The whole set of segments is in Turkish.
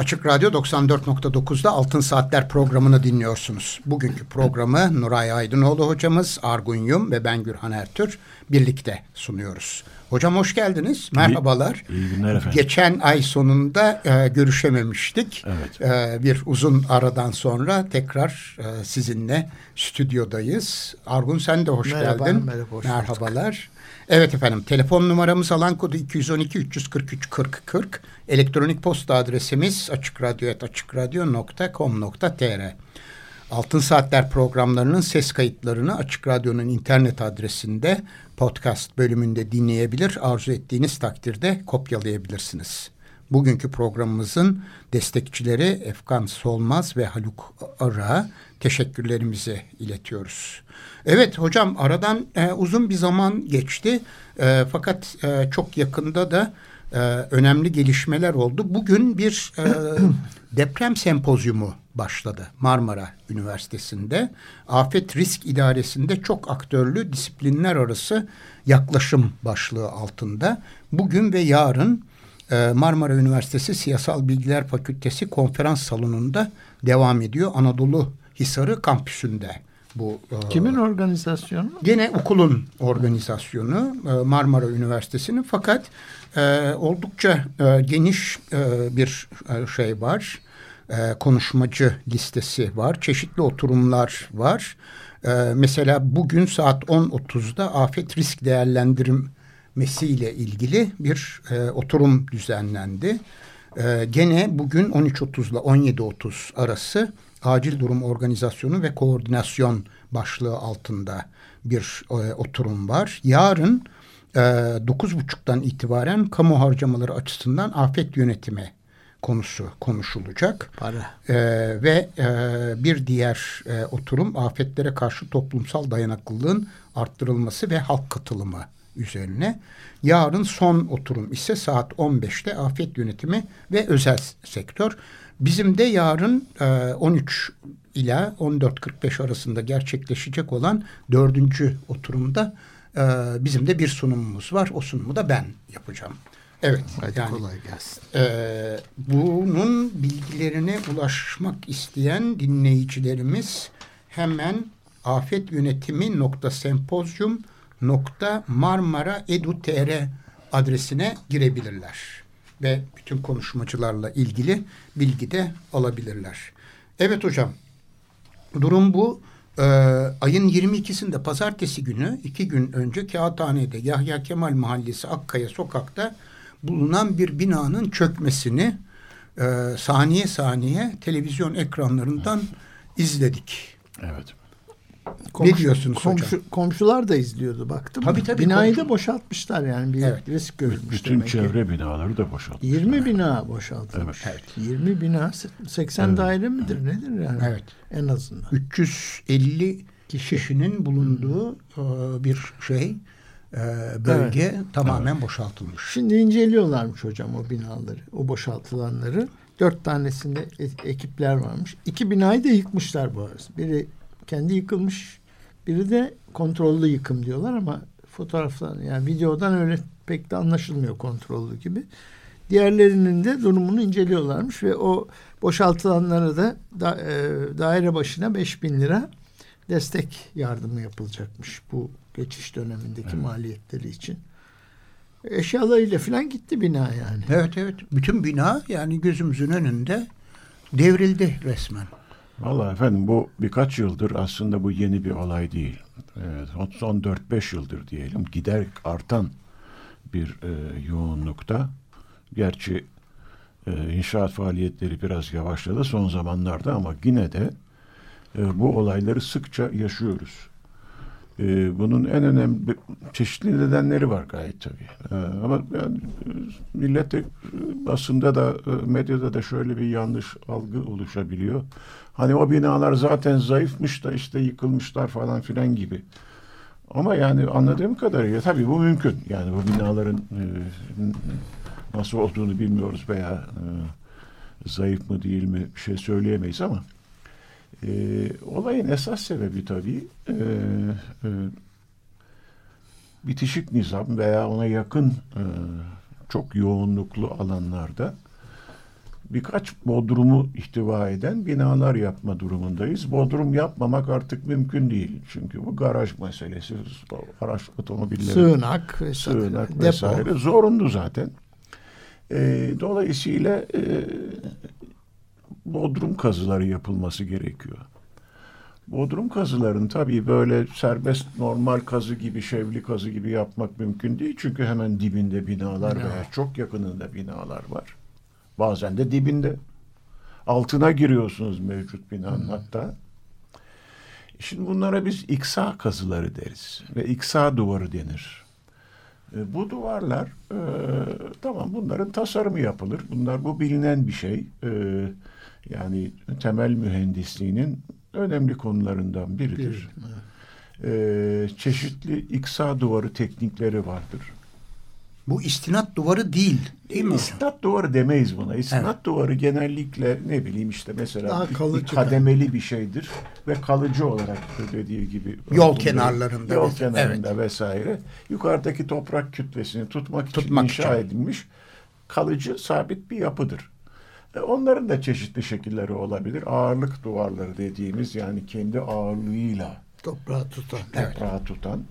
Açık Radyo 94.9'da Altın Saatler programını dinliyorsunuz. Bugünkü programı Nuray Aydınoğlu hocamız, Argun Yum ve ben Gürhan Ertür birlikte sunuyoruz. Hocam hoş geldiniz. Merhabalar. İyi, iyi günler efendim. Geçen ay sonunda e, görüşememiştik. Evet. E, bir uzun aradan sonra tekrar e, sizinle stüdyodayız. Argun sen de hoş Merhaba, geldin. merhaba, hoş Merhabalar. Evet efendim telefon numaramız alan kodu 212 343 40 40. Elektronik posta adresimiz açıkradyo.com.tr Altın Saatler programlarının ses kayıtlarını Açık Radyo'nun internet adresinde podcast bölümünde dinleyebilir. Arzu ettiğiniz takdirde kopyalayabilirsiniz. Bugünkü programımızın destekçileri Efkan Solmaz ve Haluk Ara teşekkürlerimizi iletiyoruz. Evet hocam aradan e, uzun bir zaman geçti e, fakat e, çok yakında da e, önemli gelişmeler oldu. Bugün bir e, deprem sempozyumu başladı Marmara Üniversitesi'nde. Afet Risk İdaresi'nde çok aktörlü disiplinler arası yaklaşım başlığı altında. Bugün ve yarın e, Marmara Üniversitesi Siyasal Bilgiler Fakültesi konferans salonunda devam ediyor. Anadolu Hisarı kampüsünde bu. E, Kimin organizasyonu? Gene okulun organizasyonu e, Marmara Üniversitesi'nin fakat e, oldukça e, geniş e, bir şey var. Konuşmacı listesi var. Çeşitli oturumlar var. Mesela bugün saat 10.30'da afet risk değerlendirmesiyle ilgili bir oturum düzenlendi. Gene bugün 13.30 ile 17.30 arası acil durum organizasyonu ve koordinasyon başlığı altında bir e, oturum var. Yarın e, 9.30'dan itibaren kamu harcamaları açısından afet yönetimi konusu konuşulacak. Para. E, ve e, bir diğer e, oturum afetlere karşı toplumsal dayanıklılığın arttırılması ve halk katılımı üzerine. Yarın son oturum ise saat 15'te afet yönetimi ve özel sektör. Bizim de yarın e, 13 ila 14.45 arasında gerçekleşecek olan dördüncü oturumda e, bizim de bir sunumumuz var. O sunumu da ben yapacağım. Evet. Hadi yani, kolay gelsin. E, bunun bilgilerine ulaşmak isteyen dinleyicilerimiz hemen afet yönetimi nokta sempozyum nokta marmara edu.tr adresine girebilirler ve bütün konuşmacılarla ilgili bilgi de alabilirler. Evet hocam durum bu. Ee, ayın 22'sinde pazartesi günü iki gün önce Kağıthane'de Yahya Kemal Mahallesi Akkaya sokakta bulunan bir binanın çökmesini e, saniye saniye televizyon ekranlarından izledik. Evet. Komşu, ne diyorsunuz komşu, hocam? Komşular da izliyordu baktım. Tabii, tabii, Binayı komşu. da boşaltmışlar yani bir Evet. risk görülmüş Bütün demek ki. çevre binaları da boşaltmış. 20 bina boşaltılmış. Evet. 20 bina 80 Evet. daire midir nedir yani? Evet. En azından. 350 kişinin bulunduğu e, bir şey e, bölge tamamen boşaltılmış. Şimdi inceliyorlarmış hocam o binaları, o boşaltılanları. Dört tanesinde e- ekipler varmış. İki binayı da yıkmışlar bu arada. Biri kendi yıkılmış, biri de kontrollü yıkım diyorlar ama fotoğraftan yani videodan öyle pek de anlaşılmıyor kontrollü gibi. Diğerlerinin de durumunu inceliyorlarmış ve o boşaltılanlara da, da e, daire başına 5000 lira destek yardımı yapılacakmış bu geçiş dönemindeki Evet. maliyetleri için. Eşyalarıyla falan gitti bina yani. Evet evet. Bütün bina yani gözümüzün önünde devrildi resmen. Vallahi efendim bu birkaç yıldır aslında bu yeni bir olay değil. Evet, son- son 4-5 yıldır diyelim giderek artan bir e, yoğunlukta. Gerçi e, inşaat faaliyetleri biraz yavaşladı son zamanlarda ama yine de e, bu olayları sıkça yaşıyoruz. E, bunun en önemli çeşitli nedenleri var gayet tabii. E, ama yani, e, millette e, basında da e, medyada da şöyle bir yanlış algı oluşabiliyor. Hani o binalar zaten zayıfmış da işte yıkılmışlar falan filan gibi Ama yani anladığım kadarıyla tabii bu mümkün. Yani bu binaların e, nasıl olduğunu bilmiyoruz veya e, zayıf mı değil mi bir şey söyleyemeyiz ama e, olayın esas sebebi tabii e, e, bitişik nizam veya ona yakın e, çok yoğunluklu alanlarda birkaç bodrumu ihtiva eden binalar yapma durumundayız. Bodrum yapmamak artık mümkün değil. Çünkü bu garaj meselesi, araç otomobilleri, Sığınak vesaire. sığınak depo. vesaire zorunlu zaten. E, dolayısıyla e, bodrum kazıları yapılması gerekiyor. Bodrum kazıların tabii böyle serbest normal kazı gibi, şevli kazı gibi yapmak mümkün değil. Çünkü hemen dibinde binalar Bina. veya çok yakınında binalar var. Bazen de dibinde. Altına giriyorsunuz mevcut binanın hatta. Şimdi bunlara biz iksa kazıları deriz ve iksa duvarı denir. E, bu duvarlar e, tamam bunların tasarımı yapılır. Bunlar bu bilinen bir şey. E, yani temel mühendisliğinin önemli konularından biridir. E, çeşitli iksa duvarı teknikleri vardır. Bu istinat duvarı değil değil mi? İstinat duvarı demeyiz buna. İstinat duvarı genellikle ne bileyim işte mesela Daha bir- kalıcı bir kademeli bir şeydir ve kalıcı olarak dediği gibi Yol kenarlarında yol mesela, kenarında vesaire yukarıdaki toprak kütlesini tutmak için Tutmak inşa için. edilmiş kalıcı sabit bir yapıdır. E, Onların da çeşitli şekilleri olabilir. Ağırlık duvarları dediğimiz yani kendi ağırlığıyla Toprağı tutan. toprağı tutan.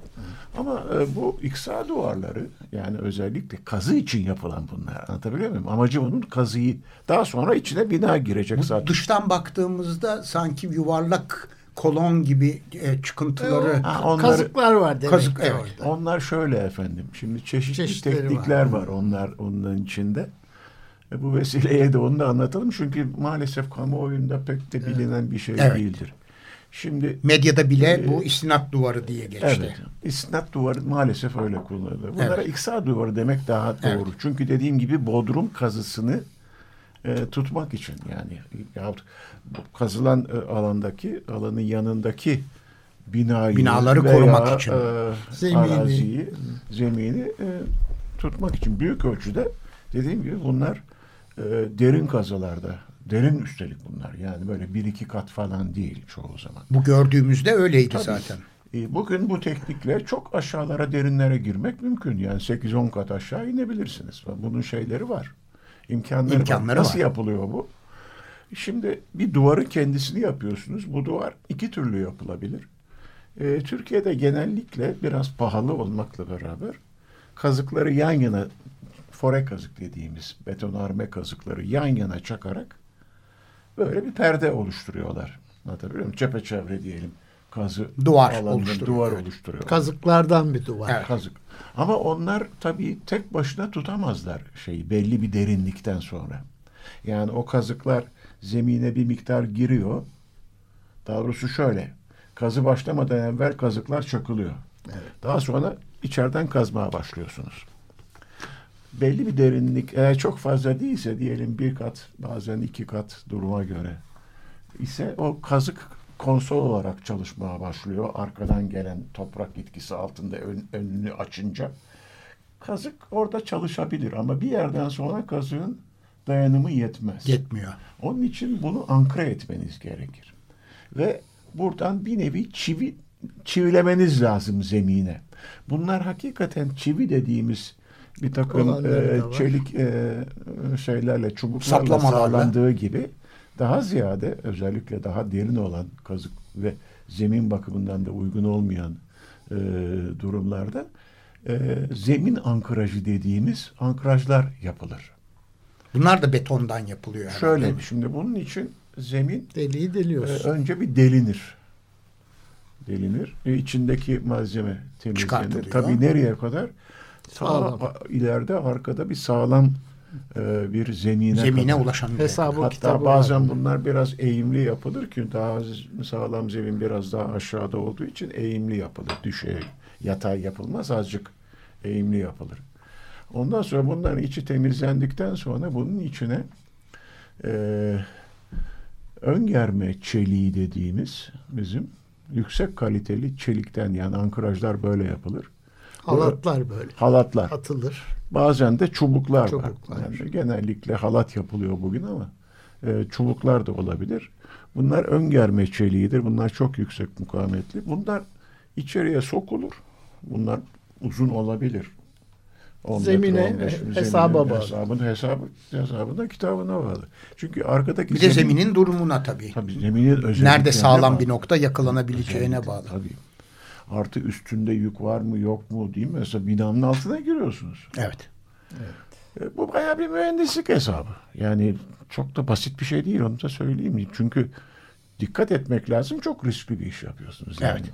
Ama e, bu iksa duvarları yani özellikle kazı için yapılan bunlar. Anlatabiliyor muyum? Amacı bunun kazıyı daha sonra içine bina girecek Bu zaten. dıştan baktığımızda sanki yuvarlak kolon gibi e, çıkıntıları Ha, onları, Kazıklar var demek Kazık, evet. orada. onlar şöyle efendim. Şimdi çeşitli Çeşitleri teknikler var. var. onlar onların içinde. E, bu vesileyle de onu da anlatalım. Çünkü maalesef kamuoyunda pek de bilinen bir şey Evet. değildir. Şimdi medyada bile bu istinat duvarı diye geçti. Evet. İstinat duvarı maalesef öyle kullanılır. Bunlara Evet. iksa duvarı demek daha doğru. Çünkü dediğim gibi bodrum kazısını e, tutmak için yani yahut kazılan e, alandaki alanın yanındaki binayı Binaları veya, korumak için. e, Zemini. araziyi, zemini e, tutmak için büyük ölçüde dediğim gibi bunlar e, derin kazılarda derin üstelik bunlar yani böyle bir iki kat falan değil çoğu zaman. Bu gördüğümüzde öyleydi Tabii. zaten. E, Bugün bu teknikle çok aşağılara derinlere girmek mümkün. Yani 8-10 kat aşağı inebilirsiniz. Bunun şeyleri var. İmkanları, İmkanları var. Nasıl var. yapılıyor bu? Şimdi bir duvarın kendisini yapıyorsunuz. Bu duvar iki türlü yapılabilir. E, Türkiye'de genellikle biraz pahalı olmakla beraber kazıkları yan yana fore kazık dediğimiz betonarme kazıkları yan yana çakarak böyle bir perde oluşturuyorlar. Anlatabiliyor muyum? Çepeçevre diyelim. Kazı Duvar oluşturuyor, Duvar evet. oluşturuyor. Kazıklardan bir duvar. Evet. Kazık. Ama onlar tabii tek başına tutamazlar şeyi belli bir derinlikten sonra. Yani o kazıklar zemine bir miktar giriyor. Daha doğrusu şöyle. Kazı başlamadan evvel kazıklar çakılıyor. Daha sonra içeriden kazmaya başlıyorsunuz. Belli bir derinlik eğer çok fazla değilse diyelim bir kat bazen iki kat duruma göre ise o kazık konsol olarak çalışmaya başlıyor. Arkadan gelen toprak etkisi altında ön- önünü açınca kazık orada çalışabilir ama bir yerden sonra kazığın dayanımı yetmez. Yetmiyor. Onun için bunu ankre etmeniz gerekir. Ve buradan bir nevi çivi çivilemeniz lazım zemine. Bunlar hakikaten çivi dediğimiz bir takım e, çelik e, şeylerle çubuklarla Saplamalarla. sağlandığı gibi daha ziyade özellikle daha derin olan kazık ve zemin bakımından da uygun olmayan e, durumlarda e, zemin ankrajı dediğimiz ankrajlar yapılır. Bunlar da betondan yapılıyor. herhalde. Şöyle şimdi bunun için zemin Deliği e, deliyorsun. önce bir delinir. Delinir. E, içindeki malzeme temizlenir. Tabii nereye kadar? Sağlam. ileride arkada bir sağlam e, bir zemine, Zemine kadar. ulaşan bir Hesabı Hatta bazen var. bunlar biraz eğimli yapılır ki daha sağlam zemin biraz daha aşağıda olduğu için eğimli yapılır. Düşey, yatay yapılmaz azıcık eğimli yapılır. Ondan sonra bunların içi temizlendikten sonra bunun içine e, ön germe çeliği dediğimiz bizim yüksek kaliteli çelikten yani ankrajlar böyle yapılır. Halatlar böyle Halatlar. atılır. Bazen de çubuklar, Çubuklar. var. Yani genellikle halat yapılıyor bugün ama e, çubuklar da olabilir. Bunlar ön germe çeliğidir. Bunlar çok yüksek mukavemetli. Bunlar içeriye sokulur. Bunlar uzun olabilir. 10 metre, Zemine, 15 he- zemine, hesaba bağlı. Hesabın, hesabı, hesabına kitabına bağlı. Çünkü arkadaki Bir de zeminin durumuna tabii. Tabii zeminin özelliklerine Nerede sağlam bağlı. bir nokta yakalanabileceğine Özellikle, bağlı. Tabii. Artı üstünde yük var mı yok mu değil mi? Mesela binanın altına giriyorsunuz. Evet. E, Bu bayağı bir mühendislik hesabı. Yani çok da basit bir şey değil onu da söyleyeyim. Çünkü dikkat etmek lazım. Çok riskli bir iş yapıyorsunuz. Yani. Evet.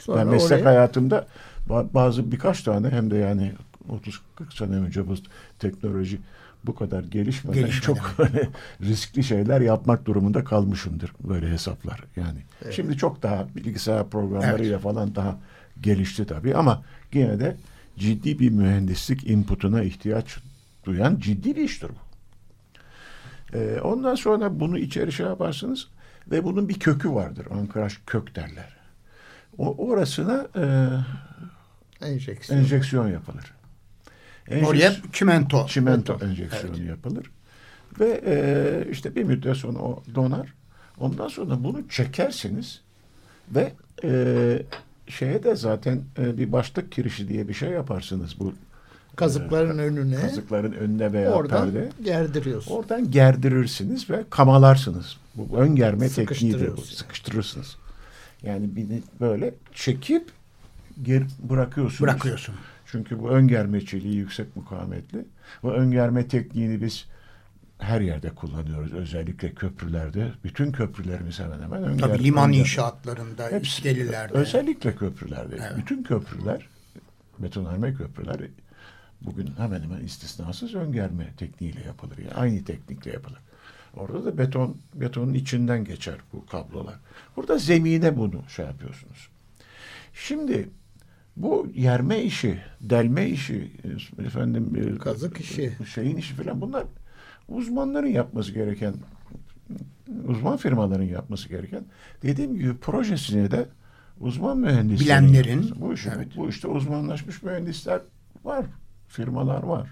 Sonra ben meslek oraya- hayatımda ba- bazı birkaç tane hem de yani 30-40 sene önce bu teknoloji bu kadar gelişmeden, Gelişmeden. çok böyle riskli şeyler yapmak durumunda kalmışımdır böyle hesaplar. Yani şimdi çok daha bilgisayar programlarıyla falan daha gelişti tabii ama yine de ciddi bir mühendislik inputuna ihtiyaç duyan ciddi bir iştir bu. Ee, ondan sonra bunu içeri şey yaparsınız ve bunun bir kökü vardır. Ankraj kök derler. O, orasına e, enjeksiyon. enjeksiyon yapılır. Oraya Enjeks- çimento. çimento enjeksiyonu yapılır. Ve e, işte bir müddet sonra o donar. Ondan sonra bunu çekersiniz ve e, şeye de zaten e, bir başlık kirişi diye bir şey yaparsınız bu Kazıkların önüne kazıkların önüne veya oradan perde. gerdiriyorsun. Oradan gerdirirsiniz ve kamalarsınız. Bu ön germe tekniğidir bu. Sıkıştırıyorsun. Sıkıştırırsınız. Yani bir böyle çekip geri bırakıyorsunuz. Bırakıyorsun. Çünkü bu ön germe çeliği yüksek mukavemetli. Bu ön germe tekniğini biz her yerde kullanıyoruz. Özellikle köprülerde. Bütün köprülerimiz hemen hemen ön Tabii liman inşaatlarında, Hepsi- iskelelerde. Özellikle köprülerde. Evet. Bütün köprüler, betonarme köprüler bugün hemen hemen istisnasız ön germe tekniğiyle yapılır. Yani aynı teknikle yapılır. Orada da beton betonun içinden geçer bu kablolar. Burada zemine bunu şey yapıyorsunuz. Şimdi bu yerme işi, delme işi, efendim e, Kazık işi. şeyin işi falan bunlar uzmanların yapması gereken uzman firmaların yapması gereken dediğim gibi projesine de uzman mühendislerin Bilenlerin, yapması. bu işi, evet. bu işte uzmanlaşmış mühendisler var, firmalar var.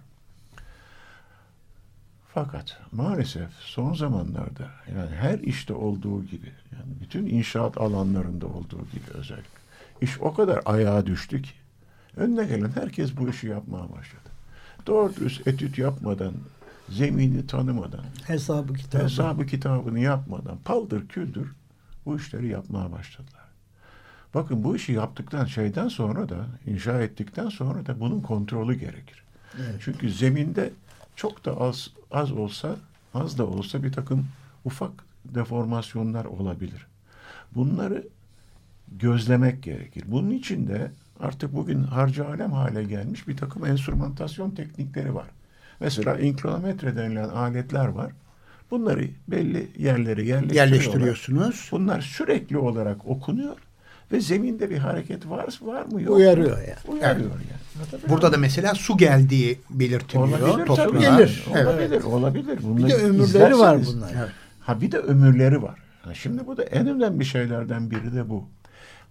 Fakat maalesef son zamanlarda yani her işte olduğu gibi yani bütün inşaat alanlarında olduğu gibi özellikle iş o kadar ayağa düştü ki önüne gelen herkes bu işi yapmaya başladı. Doğru dürüst etüt yapmadan, zemini tanımadan, Hesabı kitabı. hesabı kitabını yapmadan paldır küldür bu işleri yapmaya başladılar. Bakın bu işi yaptıktan şeyden sonra da inşa ettikten sonra da bunun kontrolü gerekir. Evet. Çünkü zeminde çok da az az olsa az da olsa bir takım ufak deformasyonlar olabilir. Bunları gözlemek gerekir. Bunun için de artık bugün harcı alem hale gelmiş bir takım enstrümantasyon teknikleri var. Mesela inkronometre denilen aletler var. Bunları belli yerlere. Yerleştiriyorsunuz. Bunlar sürekli olarak okunuyor ve zeminde bir hareket var var mı yok mu? Uyarıyor yani. Uyarıyor yani. Anlatabiliyor Burada da mesela su geldiği belirtiliyor. Olabilir toprağa. tabii. Gelir. Evet. Evet. Olabilir, olabilir. Bir Bunları de ömürleri var bunlar. Evet. Ha bir de ömürleri var. Ha, şimdi bu da en önemli şeylerden biri de bu.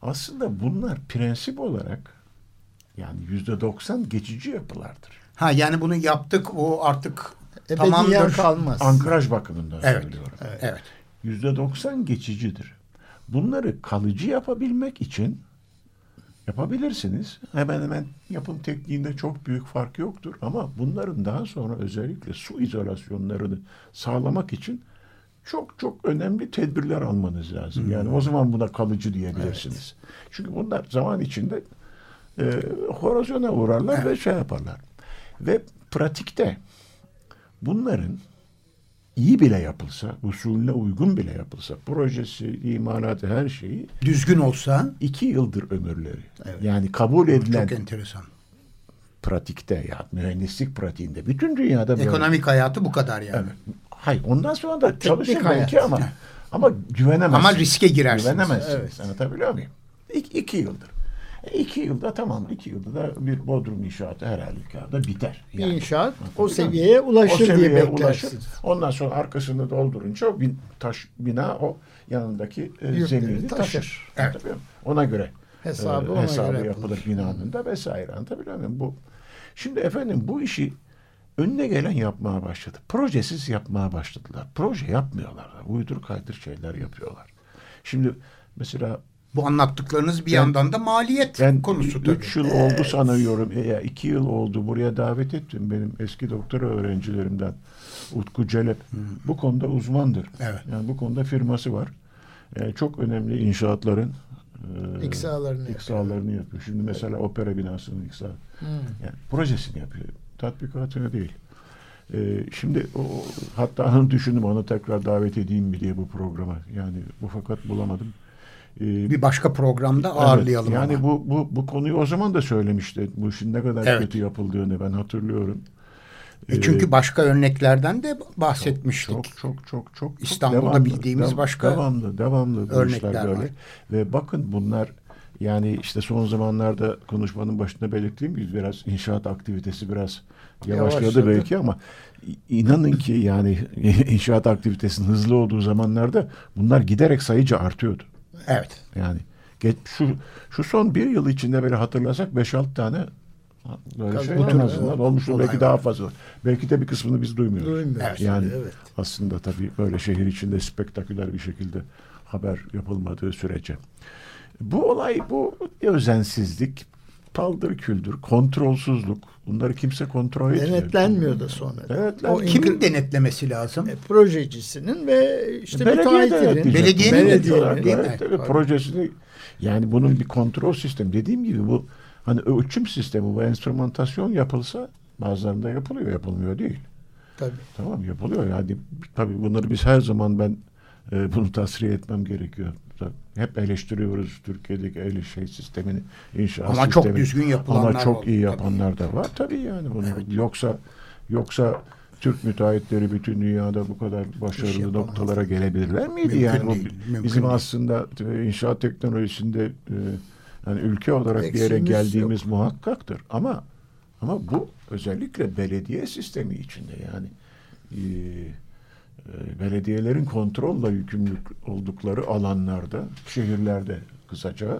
Aslında bunlar prensip olarak yani yüzde doksan geçici yapılardır. Ha yani bunu yaptık o artık Ebediyen tamamdır. kalmaz. Ankraj bakımından Evet. söylüyorum. Evet. Yüzde doksan geçicidir. Bunları kalıcı yapabilmek için yapabilirsiniz. Hemen hemen yapım tekniğinde çok büyük fark yoktur. Ama bunların daha sonra özellikle su izolasyonlarını sağlamak için çok çok önemli tedbirler almanız lazım. Yani o zaman buna kalıcı diyebilirsiniz. Çünkü bunlar zaman içinde e, horozyona uğrarlar ve şey yaparlar. Ve pratikte bunların iyi bile yapılsa, usulüne uygun bile yapılsa, projesi, imalatı, her şeyi Düzgün olsa iki yıldır ömürleri. Evet. Yani kabul edilen çok enteresan. pratikte ya mühendislik pratiğinde bütün dünyada böyle. Ekonomik hayatı bu kadar yani. Evet. Hayır ondan sonra da çalışır belki ama ama güvenemezsiniz. Ama riske girersiniz. Güvenemezsiniz. Evet. Anlatabiliyor muyum? İki, iki yıldır. E, iki yılda tamam. iki yılda da bir bodrum inşaatı her halükarda biter. Bir Yani. inşaat o seviyeye ulaşır O diye seviyeye beklersiniz. Ondan sonra arkasını doldurunca o bin, taş, bina o yanındaki e, zemini taşır. taşır. Evet. Ona göre Hesabı e, ona hesabı göre yapılır yapılır. binanın da vesaire. Anlatabiliyor muyum? Bu, şimdi efendim bu işi önüne gelen yapmaya başladı. Projesiz yapmaya başladılar. Proje yapmıyorlar. Uydur kaydır şeyler yapıyorlar. Şimdi mesela Bu anlattıklarınız bir Ben- yandan da maliyet ben konusu tabii. üç yıl oldu sanıyorum. E, ya iki yıl oldu. Buraya davet ettim benim eski doktora öğrencilerimden. Utku Celep. Bu konuda uzmandır. Evet. Yani bu konuda firması var. E, çok önemli inşaatların e, İksalarını iksalarını yapıyor. Şimdi mesela opera binasının iksa. Yani projesini yapıyor. Tatbikatını değil. E, şimdi o, hatta onu düşündüm onu tekrar davet edeyim mi diye bu programa. Yani bu fakat bulamadım. E, Bir başka programda Evet, ağırlayalım yani ama. bu, bu bu konuyu o zaman da söylemişti. Bu işin ne kadar Evet. kötü yapıldığını ben hatırlıyorum. E çünkü Ee, başka örneklerden de bahsetmiştik. çok çok çok çok İstanbul'da devamlı, bildiğimiz dev- başka devamlı devamlı örnekler böyle. var. Ve bakın bunlar yani işte son zamanlarda konuşmanın başında belirttiğim gibi biraz inşaat aktivitesi biraz yavaşladı, Yavaşladı. belki ama inanın ki yani inşaat aktivitesinin hızlı olduğu zamanlarda bunlar giderek sayıca artıyordu. Evet. Yani geç, şu şu son bir yıl içinde böyle hatırlasak 5-6 tane böyle şey en azından. Olay Belki var. daha fazla. Belki de bir kısmını biz duymuyoruz. Duymuyoruz. Evet. Yani Evet. aslında tabii böyle şehir içinde spektaküler bir şekilde haber yapılmadığı sürece. Bu olay bu özensizlik, paldır küldür, kontrolsüzlük. Bunları kimse kontrol etmiyor. Denetlenmiyor da sonra. Denetlenmiyor. O Kimin denetlemesi lazım? e, projecisinin ve işte Belediye denetleyecek. Belediyenin Belediye de olarak, değil mi? Tabii. projesini yani bunun bir kontrol sistemi dediğim gibi bu hani ölçüm sistemi bu enstrümantasyon yapılsa bazılarında yapılıyor yapılmıyor değil. Tabii. Tamam yapılıyor yani tabii bunları biz her zaman ben e, bunu tasfiye etmem gerekiyor. Hep eleştiriyoruz Türkiye'deki el şey sistemini, inşaat Ama çok sistemini. düzgün yapılanlar Ama çok oldu, iyi tabii. yapanlar da var tabii yani bunu. Yoksa yoksa Türk müteahhitleri bütün dünyada bu kadar başarılı noktalara gelebilirler miydi? Mümkün yani bu değil, mümkün bizim değil. aslında e, inşaat teknolojisinde e, yani ülke olarak bir yere geldiğimiz muhakkaktır. Ama ama bu özellikle belediye sistemi içinde yani e, belediyelerin kontrolle yükümlü oldukları alanlarda, şehirlerde kısaca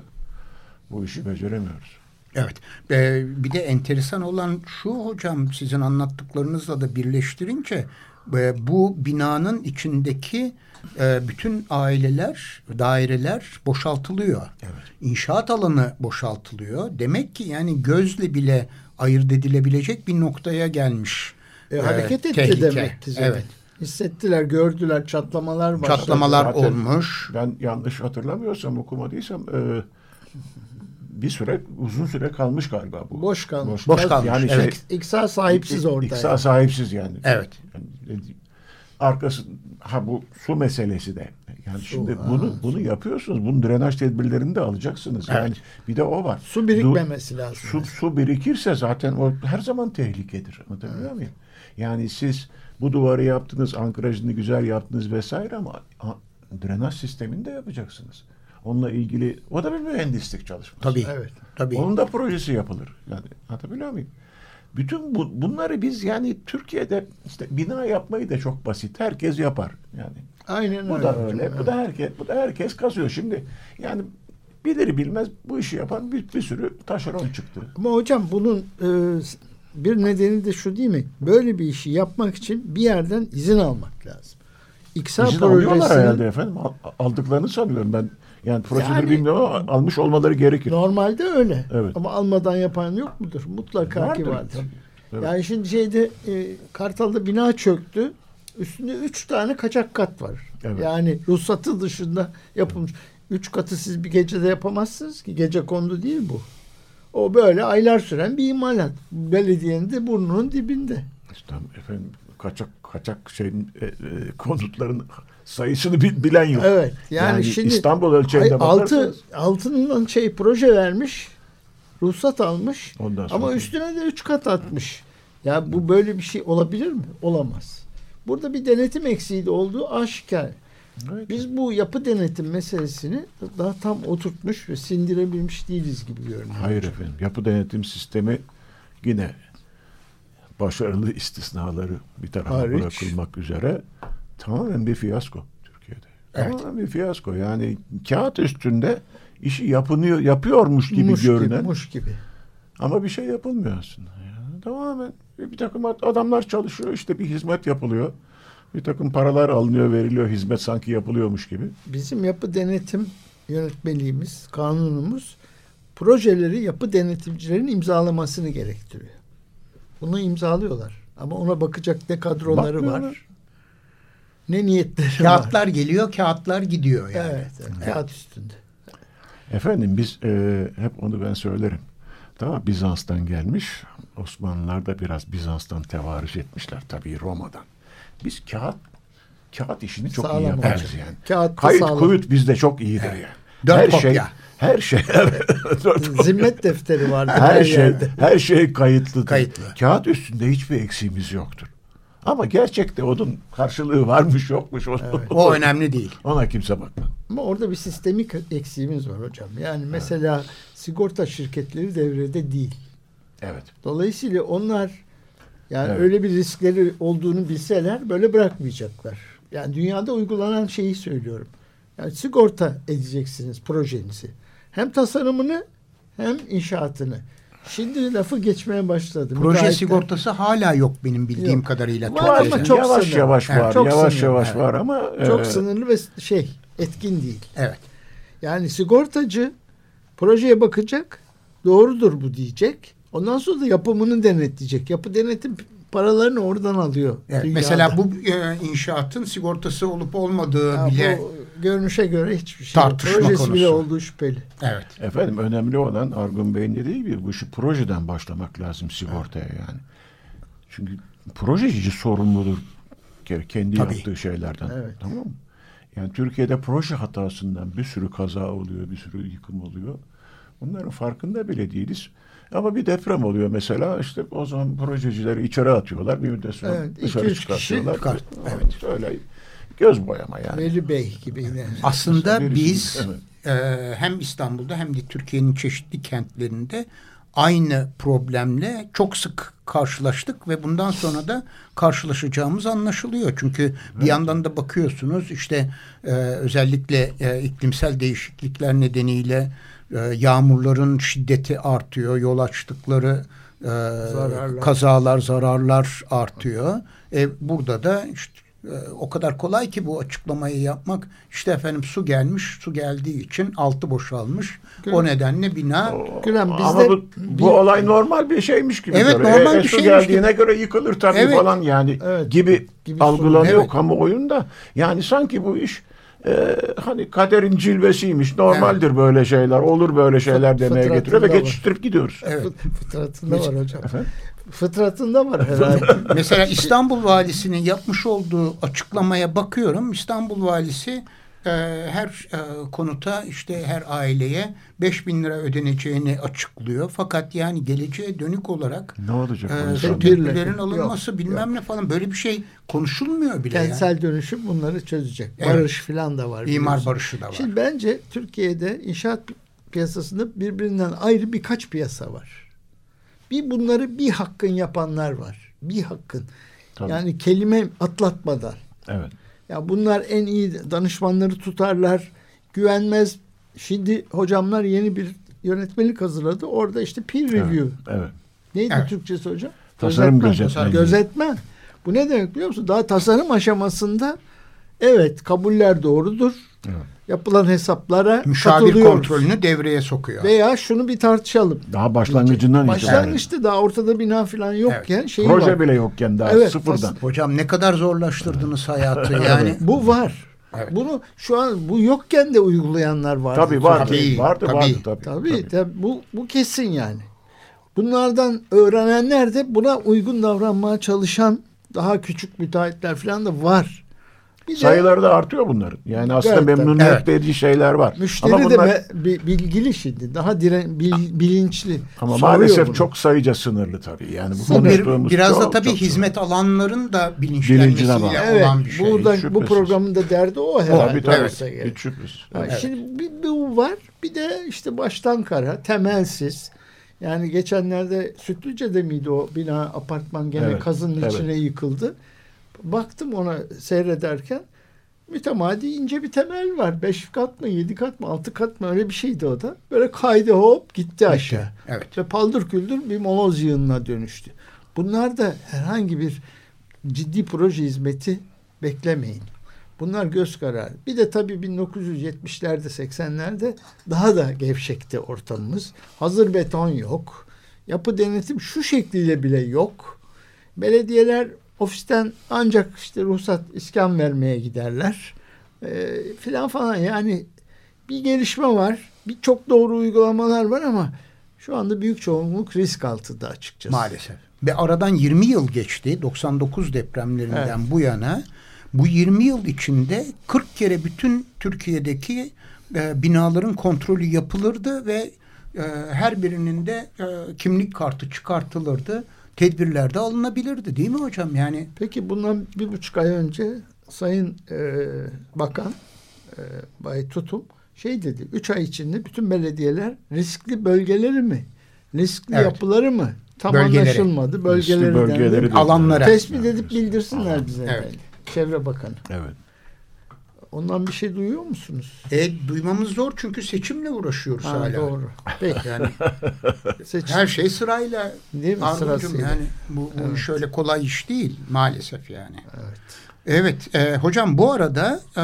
bu işi beceremiyoruz. Evet. Ee, bir de enteresan olan şu hocam sizin anlattıklarınızla da birleştirince e, bu binanın içindeki e, bütün aileler, daireler boşaltılıyor. Evet. İnşaat alanı boşaltılıyor. Demek ki yani gözle bile ayırt edilebilecek bir noktaya gelmiş. E, e, hareket etti tehlike. demekti zaten. Evet. Hissettiler, gördüler, çatlamalar başladı. Çatlamalar Zaten- olmuş. Ben yanlış hatırlamıyorsam okumadıysam e, bir süre uzun süre kalmış galiba bu. Boş kalmış. Boş kalmış, Yani evet. şey, İksa sahipsiz orada. İksa yani. sahipsiz yani. Evet. Yani, arkası ha bu su meselesi de. Yani şimdi ha, bunu bunu yapıyorsunuz. Bunun drenaj tedbirlerini de alacaksınız. Yani bir de o var. Su birikmemesi lazım. Su, su birikirse zaten o her zaman tehlikedir. Anlatabiliyor muyum? Yani siz bu duvarı yaptınız, ankrajını güzel yaptınız vesaire ama drenaj sistemini de yapacaksınız. Onunla ilgili o da bir mühendislik çalışması. Tabii. Evet. Tabii. Onun da projesi yapılır. Yani anlatabiliyor muyum? Bütün bu, bunları biz yani Türkiye'de işte bina yapmayı da çok basit. Herkes yapar. Yani Aynen bu öyle. da hocam, öyle. Bu da herkes bu da herkes kazıyor. Şimdi yani bilir bilmez bu işi yapan bir, bir sürü taşeron çıktı. Ama hocam bunun e, bir nedeni de şu değil mi? Böyle bir işi yapmak için bir yerden izin almak lazım. İksa İzin alıyorlar herhalde efendim. Al- Aldıklarını sanıyorum ben. Yani prosedür Yani- bilmiyorum ama almış olmaları gerekir. normalde öyle. Evet. Ama almadan yapan yok mudur? Mutlaka ki Vardır, vardır. tabii. Evet. Yani şimdi şeyde e, Kartal'da bina çöktü. Üstünde üç tane kaçak kat var. Evet. Yani ruhsatı dışında yapılmış. Üç katı siz bir gecede yapamazsınız ki. Gece kondu değil bu. O böyle aylar süren bir imalat. Belediyenin de burnunun dibinde. İşte efendim kaçak kaçak şeyin e, e, konutların sayısını bil- bilen yok. Evet. Yani, şimdi İstanbul ölçeğinde ay, altı altının şey proje vermiş. Ruhsat almış. Ondan sonra Ama üstüne de üç kat atmış. Ya bu böyle bir şey olabilir mi? Olamaz. Burada bir denetim eksiği de olduğu aşikar. Evet. Biz bu yapı denetim meselesini daha tam oturtmuş ve sindirebilmiş değiliz gibi görünüyor. Hayır efendim. Yapı denetim sistemi yine başarılı istisnaları bir tarafa Hariç. bırakılmak üzere tamamen bir fiyasko Türkiye'de. Evet. Tamamen bir fiyasko. Yani kağıt üstünde işi yapınıyor, yapıyormuş gibi muş görünen gibi, muş gibi. ama bir şey yapılmıyor aslında. Yani tamamen bir takım adamlar çalışıyor işte bir hizmet yapılıyor. Bir takım paralar alınıyor, veriliyor, hizmet sanki yapılıyormuş gibi. Bizim yapı denetim yönetmeliğimiz, kanunumuz projeleri yapı denetimcilerin imzalamasını gerektiriyor. Bunu imzalıyorlar. Ama ona bakacak ne kadroları var. Ne niyetleri var. Kağıtlar geliyor, kağıtlar gidiyor yani. Evet, evet, kağıt üstünde. Efendim biz e, hep onu ben söylerim. Tamam Bizans'tan gelmiş. Osmanlılar da biraz Bizans'tan tevarüz etmişler tabii Roma'dan. Biz kağıt kağıt işini çok iyi Sağlam yaparız hocam. yani. Kağıt Kayıt sağlam. kuyut bizde çok iyidir yani. Dört her kopya. şey her şey evet. Zimmet defteri vardı her, her şey yerde. her şey kayıtlıdır. Kayıtlı. Kağıt üstünde hiçbir eksiğimiz yoktur. Ama gerçekte onun karşılığı varmış yokmuş. O, O önemli değil. Ona kimse bakmaz. Ama orada bir sistemik eksiğimiz var hocam. Yani mesela sigorta şirketleri devrede değil. Evet. Dolayısıyla onlar yani Evet. öyle bir riskleri olduğunu bilseler böyle bırakmayacaklar. Yani dünyada uygulanan şeyi söylüyorum. Yani sigorta edeceksiniz projenizi. Hem tasarımını hem inşaatını. Şimdi lafı geçmeye başladı. Proje Müteahhitler- sigortası hala yok benim bildiğim Yok. kadarıyla. Var ama çok yavaş sınırlı. yavaş Evet, var. çok yavaş sınırlı. yavaş Evet. var ama Çok e, sınırlı ve şey etkin değil. Evet. Yani sigortacı projeye bakacak. Doğrudur bu diyecek. Ondan sonra da yapımını denetleyecek. Yapı denetim paralarını oradan alıyor. Evet, dünyada. mesela bu e, inşaatın sigortası olup olmadığı Ya bile bu görünüşe göre hiçbir şey. yok. Tartışma Projesi konusu. bile olduğu şüpheli. evet. Efendim önemli olan Argun Bey'in dediği gibi bu işi projeden başlamak lazım sigortaya yani. Çünkü projeci sorumludur ke- kendi Tabii. yaptığı şeylerden. Evet. Tamam mı? Yani Türkiye'de proje hatasından bir sürü kaza oluyor, bir sürü yıkım oluyor. Bunların farkında bile değiliz. Ama bir deprem oluyor mesela işte o zaman projecileri içeri atıyorlar bir müddet sonra Evet, dışarı çıkartıyorlar. çıkart- evet. Öyle göz boyama yani. Veli Bey gibi yine. Aslında Birisi- biz evet. e, hem İstanbul'da hem de Türkiye'nin çeşitli kentlerinde aynı problemle çok sık karşılaştık ve bundan sonra da karşılaşacağımız anlaşılıyor. Çünkü bir yandan da bakıyorsunuz işte e, özellikle e, iklimsel değişiklikler nedeniyle e, yağmurların şiddeti artıyor, yol açtıkları e, Zararlar. kazalar, zararlar artıyor. E, burada da işte e, o kadar kolay ki bu açıklamayı yapmak. İşte efendim su gelmiş, su geldiği için altı boşalmış. O nedenle bina Gülen Ama bizde bu, bu olay normal bir şeymiş gibi. Evet, görünüyor. normal E, bir su şeymiş geldiğine göre yıkılır tabii Evet. falan yani Evet. gibi, Gibi algılanıyor Evet. kamuoyunda. Yani sanki bu iş e, hani kaderin cilvesiymiş. Normaldir böyle şeyler. Olur böyle şeyler Fıt- demeye fıtratında getiriyor ve var. geçiştirip gidiyoruz. Evet. Fıt- fıtratında var hocam. Efendim? Fıtratında var herhalde. Mesela İstanbul Valisi'nin yapmış olduğu açıklamaya bakıyorum. İstanbul Valisi e, her e, konuta işte her aileye 5 bin lira ödeneceğini açıklıyor. Fakat yani geleceğe dönük olarak Ne olacak? e, tedbirlerin alınması Yok, bilmem ne falan böyle bir şey konuşulmuyor bile. yani. Kentsel dönüşüm bunları çözecek. Evet. Barış filan da var. İmar biliyorsun. barışı da var. Şimdi bence Türkiye'de inşaat piyasasında birbirinden ayrı birkaç piyasa var. Bir bunları bir hakkın yapanlar var. Bir hakkın. Tabii. Yani kelime atlatmadan. Evet. Ya bunlar en iyi danışmanları tutarlar. Güvenmez. Şimdi hocamlar yeni bir yönetmelik hazırladı. Orada işte peer review. Evet. Neydi Evet. Türkçesi hocam? Tasarım Gözetmen. gözetmeni. Gözetmen. Bu ne demek biliyor musun? Daha tasarım aşamasında evet kabuller doğrudur. Evet. Yapılan hesaplara Müşavir kontrolünü devreye sokuyor. Veya şunu bir tartışalım. Daha başlangıcından itibaren. Başlangıçta daha ortada bina falan yokken şey Proje var. bile yokken daha Evet, sıfırdan. Hocam ne kadar zorlaştırdınız hayatı yani. Bu var. Evet. Bunu şu an bu yokken de uygulayanlar var. Tabii vardı. Tabii, vardı, tabii. vardı tabii. Tabii, tabii. bu bu kesin yani. Bunlardan öğrenenler de buna uygun davranmaya çalışan daha küçük müteahhitler falan da var. Bir de Sayıları da artıyor bunların. Yani aslında Evet, memnuniyet Evet. verici şeyler var. müşteri ama de bunlar, me- bi- bilgili şimdi. Daha diren, bil- bilinçli. ama Soruyor maalesef bunu. çok sayıca sınırlı tabii. Yani bu Bu bir, konuştuğumuz biraz da çok, tabii çok hizmet alanların da bilinçlenmesiyle. Evet, olan bir şey. burada bu programın da derdi o sınırlı. herhalde. Tabii tabii. olsa gerek. Hiç şüphesiz. Evet. Şimdi bir bu var. Bir de işte baştan kara, temelsiz. Yani geçenlerde Sütlüce'de miydi o bina apartman gene Evet, kazının evet. içine yıkıldı. Baktım ona seyrederken mütemadi ince bir temel var. Beş kat mı, yedi kat mı, altı kat mı öyle bir şeydi o da. Böyle kaydı hop gitti aşağı. Evet. Ve paldır küldür bir moloz yığınına dönüştü. Bunlar da herhangi bir ciddi proje hizmeti beklemeyin. Bunlar göz kararı. Bir de tabii 1970'lerde 80'lerde daha da gevşekti ortamımız. Hazır beton yok. Yapı denetim şu şekliyle bile yok. Belediyeler ofisten ancak işte ruhsat iskan vermeye giderler. Ee, filan falan yani bir gelişme var. Birçok doğru uygulamalar var ama şu anda büyük çoğunluk risk altında açıkçası. Maalesef. Ve aradan 20 yıl geçti. 99 depremlerinden Evet. bu yana. Bu 20 yıl içinde 40 kere bütün Türkiye'deki e, binaların kontrolü yapılırdı ve e, her birinin de e, kimlik kartı çıkartılırdı. Tedbirler de alınabilirdi değil mi hocam? Yani Peki bundan bir buçuk ay önce Sayın e, Bakan e, Bay Tutum şey dedi. Üç ay içinde bütün belediyeler riskli bölgeleri mi? Riskli Evet. yapıları mı? Tam Bölgeleri. anlaşılmadı. Bölgeleri bölgeleri. Alanlara. Tespit edip bildirsinler bize. Evet. dedi. Çevre Bakanı. Evet. Ondan bir şey duyuyor musunuz? e, duymamız zor çünkü seçimle uğraşıyoruz Ha, hala. doğru. Peki. Yani Seçim. her şey sırayla. Değil mi? Sırasıyla. yani bu, bu Evet. şöyle kolay iş değil maalesef yani. Evet. Evet e, hocam bu arada e,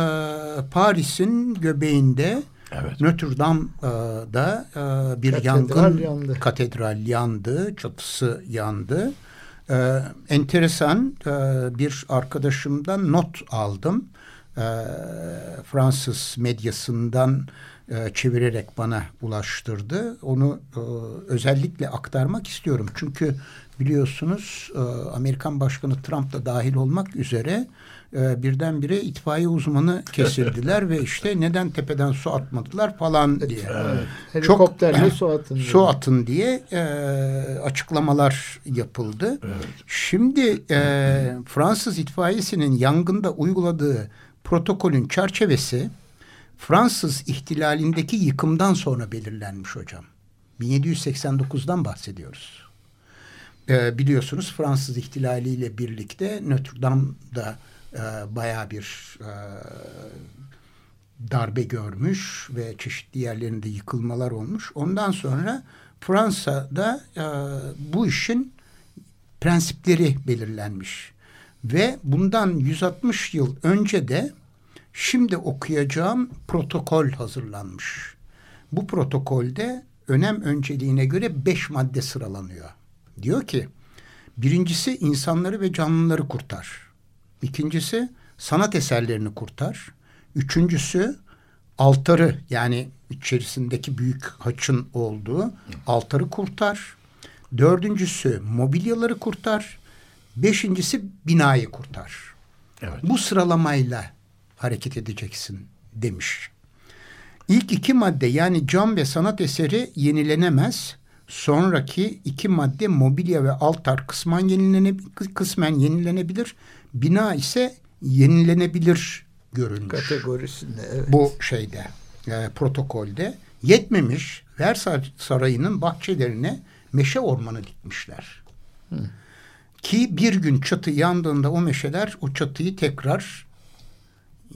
Paris'in göbeğinde Evet. Notre Dame'da e, bir Katedral yangın yandı. katedral yandı, çatısı yandı. E, enteresan e, bir arkadaşımdan not aldım. E, Fransız medyasından e, çevirerek bana ulaştırdı. Onu e, özellikle aktarmak istiyorum. Çünkü biliyorsunuz e, Amerikan Başkanı Trump da dahil olmak üzere e, birdenbire itfaiye uzmanı kesildiler ve işte neden tepeden su atmadılar falan diye. Evet. Helikopterle su atın. Su dedi. atın diye e, açıklamalar yapıldı. Şimdi e, Fransız itfaiyesinin yangında uyguladığı protokolün çerçevesi Fransız ihtilalindeki yıkımdan sonra belirlenmiş hocam. 1789'dan bahsediyoruz. E, biliyorsunuz Fransız ihtilaliyle birlikte Notre Dame'da e, bayağı bir e, darbe görmüş ve çeşitli yerlerinde yıkılmalar olmuş. Ondan sonra Fransa'da e, bu işin prensipleri belirlenmiş. Ve bundan 160 yıl önce de şimdi okuyacağım protokol hazırlanmış. Bu protokolde önem önceliğine göre beş madde sıralanıyor. Diyor ki birincisi insanları ve canlıları kurtar. İkincisi sanat eserlerini kurtar. Üçüncüsü altarı yani içerisindeki büyük haçın olduğu altarı kurtar. Dördüncüsü mobilyaları kurtar. Beşincisi binayı kurtar. Evet. Bu sıralamayla hareket edeceksin demiş. İlk iki madde yani cam ve sanat eseri yenilenemez. Sonraki iki madde mobilya ve altar kısmen, yenilene, kısmen yenilenebilir. Bina ise yenilenebilir görülmüş kategorisinde. Evet. bu şeyde e, protokolde yetmemiş Versailles Sarayı'nın bahçelerine meşe ormanı dikmişler. Ki bir gün çatı yandığında o meşeler o çatıyı tekrar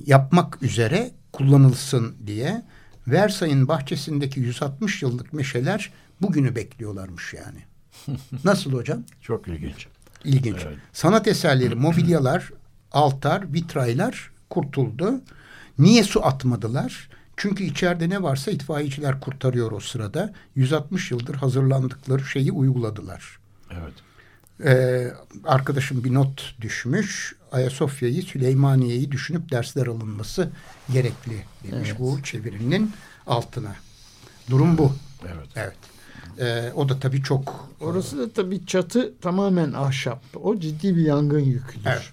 yapmak üzere kullanılsın diye Versailles'in bahçesindeki 160 yıllık meşeler bugünü bekliyorlarmış yani. Nasıl hocam? Çok ilginç. İlginç. Evet. Sanat eserleri, mobilyalar, altar, vitraylar kurtuldu. Niye su atmadılar? Çünkü içeride ne varsa itfaiyeciler kurtarıyor o sırada. 160 yıldır hazırlandıkları şeyi uyguladılar. Evet. Ee, arkadaşım bir not düşmüş. Ayasofya'yı, Süleymaniye'yi düşünüp dersler alınması gerekli demiş Evet. bu çevirinin altına. Durum bu. Evet. Evet. Ee, o da tabii çok Orası da tabii çatı tamamen ahşap. O ciddi bir yangın yüküdür. Evet.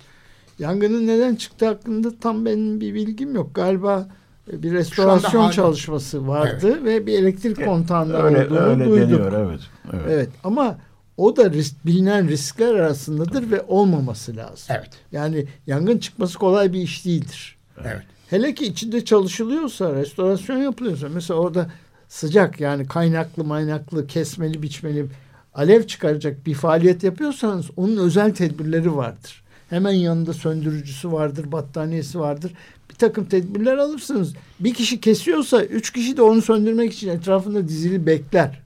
Yangının neden çıktığı hakkında tam benim bir bilgim yok. Galiba e, bir restorasyon hala... çalışması vardı evet. ve bir elektrik evet. kontağından öyle, olduğunu öyle duyduk. Deniyor, evet, evet. evet ama o da risk, bilinen riskler arasındadır ve olmaması lazım. Evet. Yani yangın çıkması kolay bir iş değildir. Evet. Hele ki içinde çalışılıyorsa, restorasyon yapılıyorsa mesela orada sıcak yani kaynaklı maynaklı, kesmeli, biçmeli alev çıkaracak bir faaliyet yapıyorsanız onun özel tedbirleri vardır. Hemen yanında söndürücüsü vardır, battaniyesi vardır. Bir takım tedbirler alırsınız. Bir kişi kesiyorsa üç kişi de onu söndürmek için etrafında dizili bekler.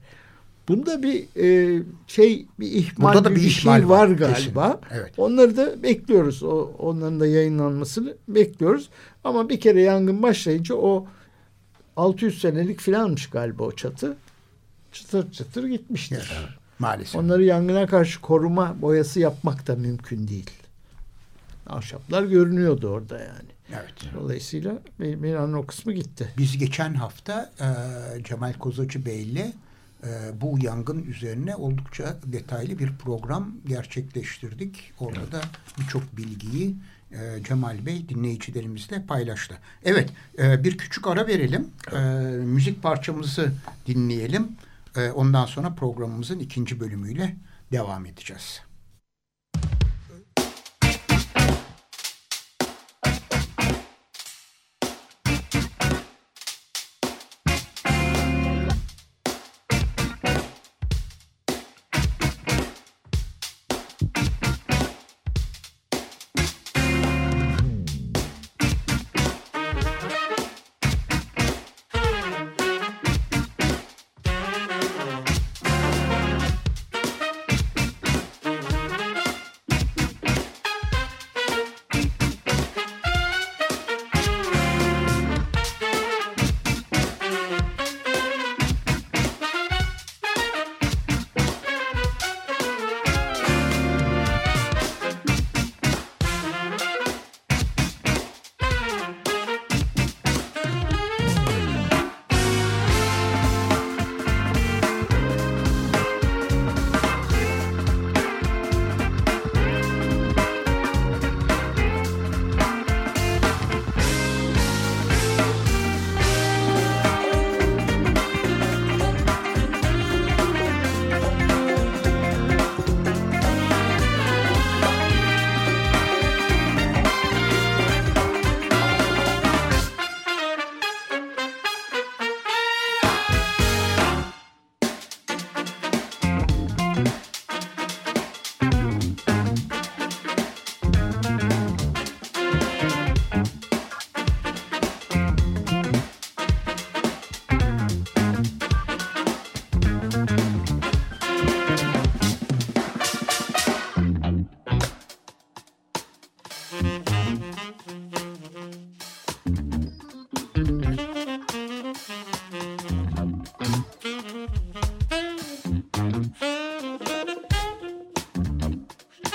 Bunda bir e, şey bir ihmal Burada da bir, bir şey var, galiba. Evet. Onları da bekliyoruz. O onların da yayınlanmasını bekliyoruz. Ama bir kere yangın başlayınca o 600 senelik filanmış galiba o çatı. Çıtır çıtır gitmiştir. Evet, maalesef. Onları yangına karşı koruma boyası yapmak da mümkün değil. Ahşaplar görünüyordu orada yani. Evet. Dolayısıyla binanın o kısmı gitti. Biz geçen hafta e, Cemal Kozacı Bey ile e, bu yangın üzerine oldukça detaylı bir program gerçekleştirdik. Orada evet. da birçok bilgiyi e, Cemal Bey dinleyicilerimizle paylaştı. Evet e, bir küçük ara verelim. E, müzik parçamızı dinleyelim. E, ondan sonra programımızın ikinci bölümüyle devam edeceğiz.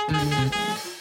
Mm-hmm.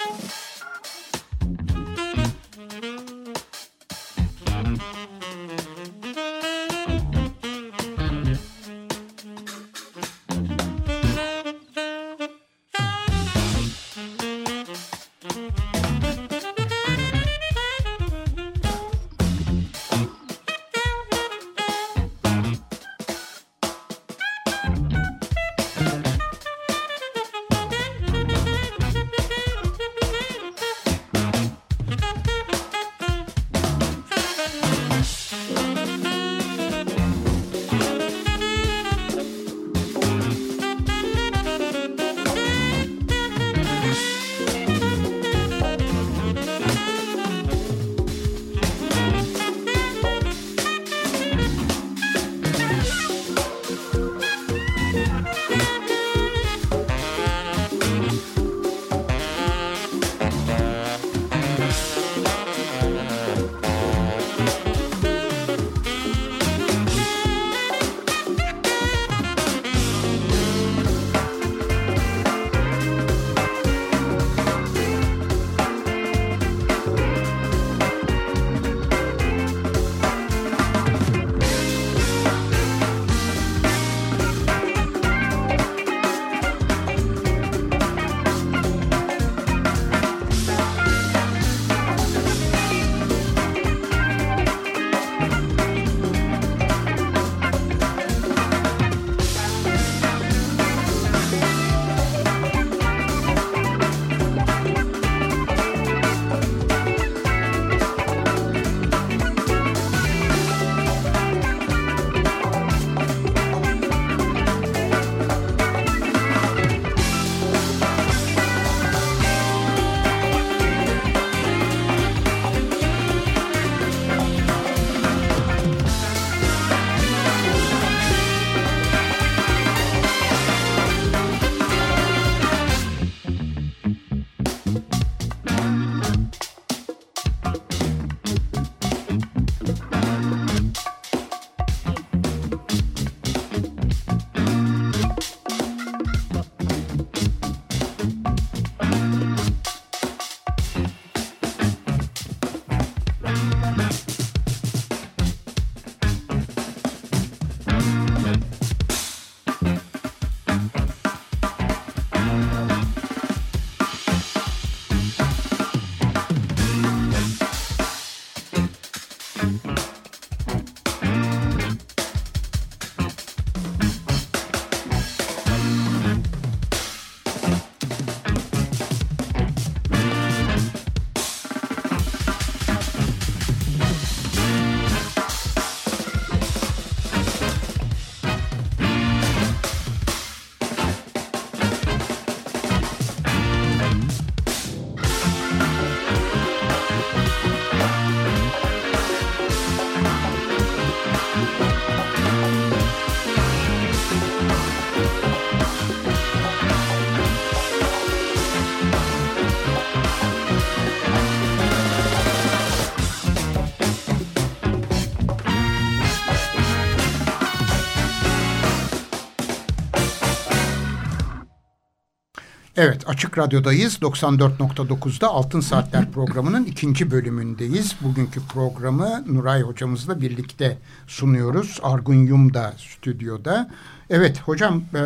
Evet Açık Radyo'dayız. 94.9'da Altın Saatler programının ikinci bölümündeyiz. Bugünkü programı Nuray hocamızla birlikte sunuyoruz. Argun Yum da stüdyoda. Evet hocam e,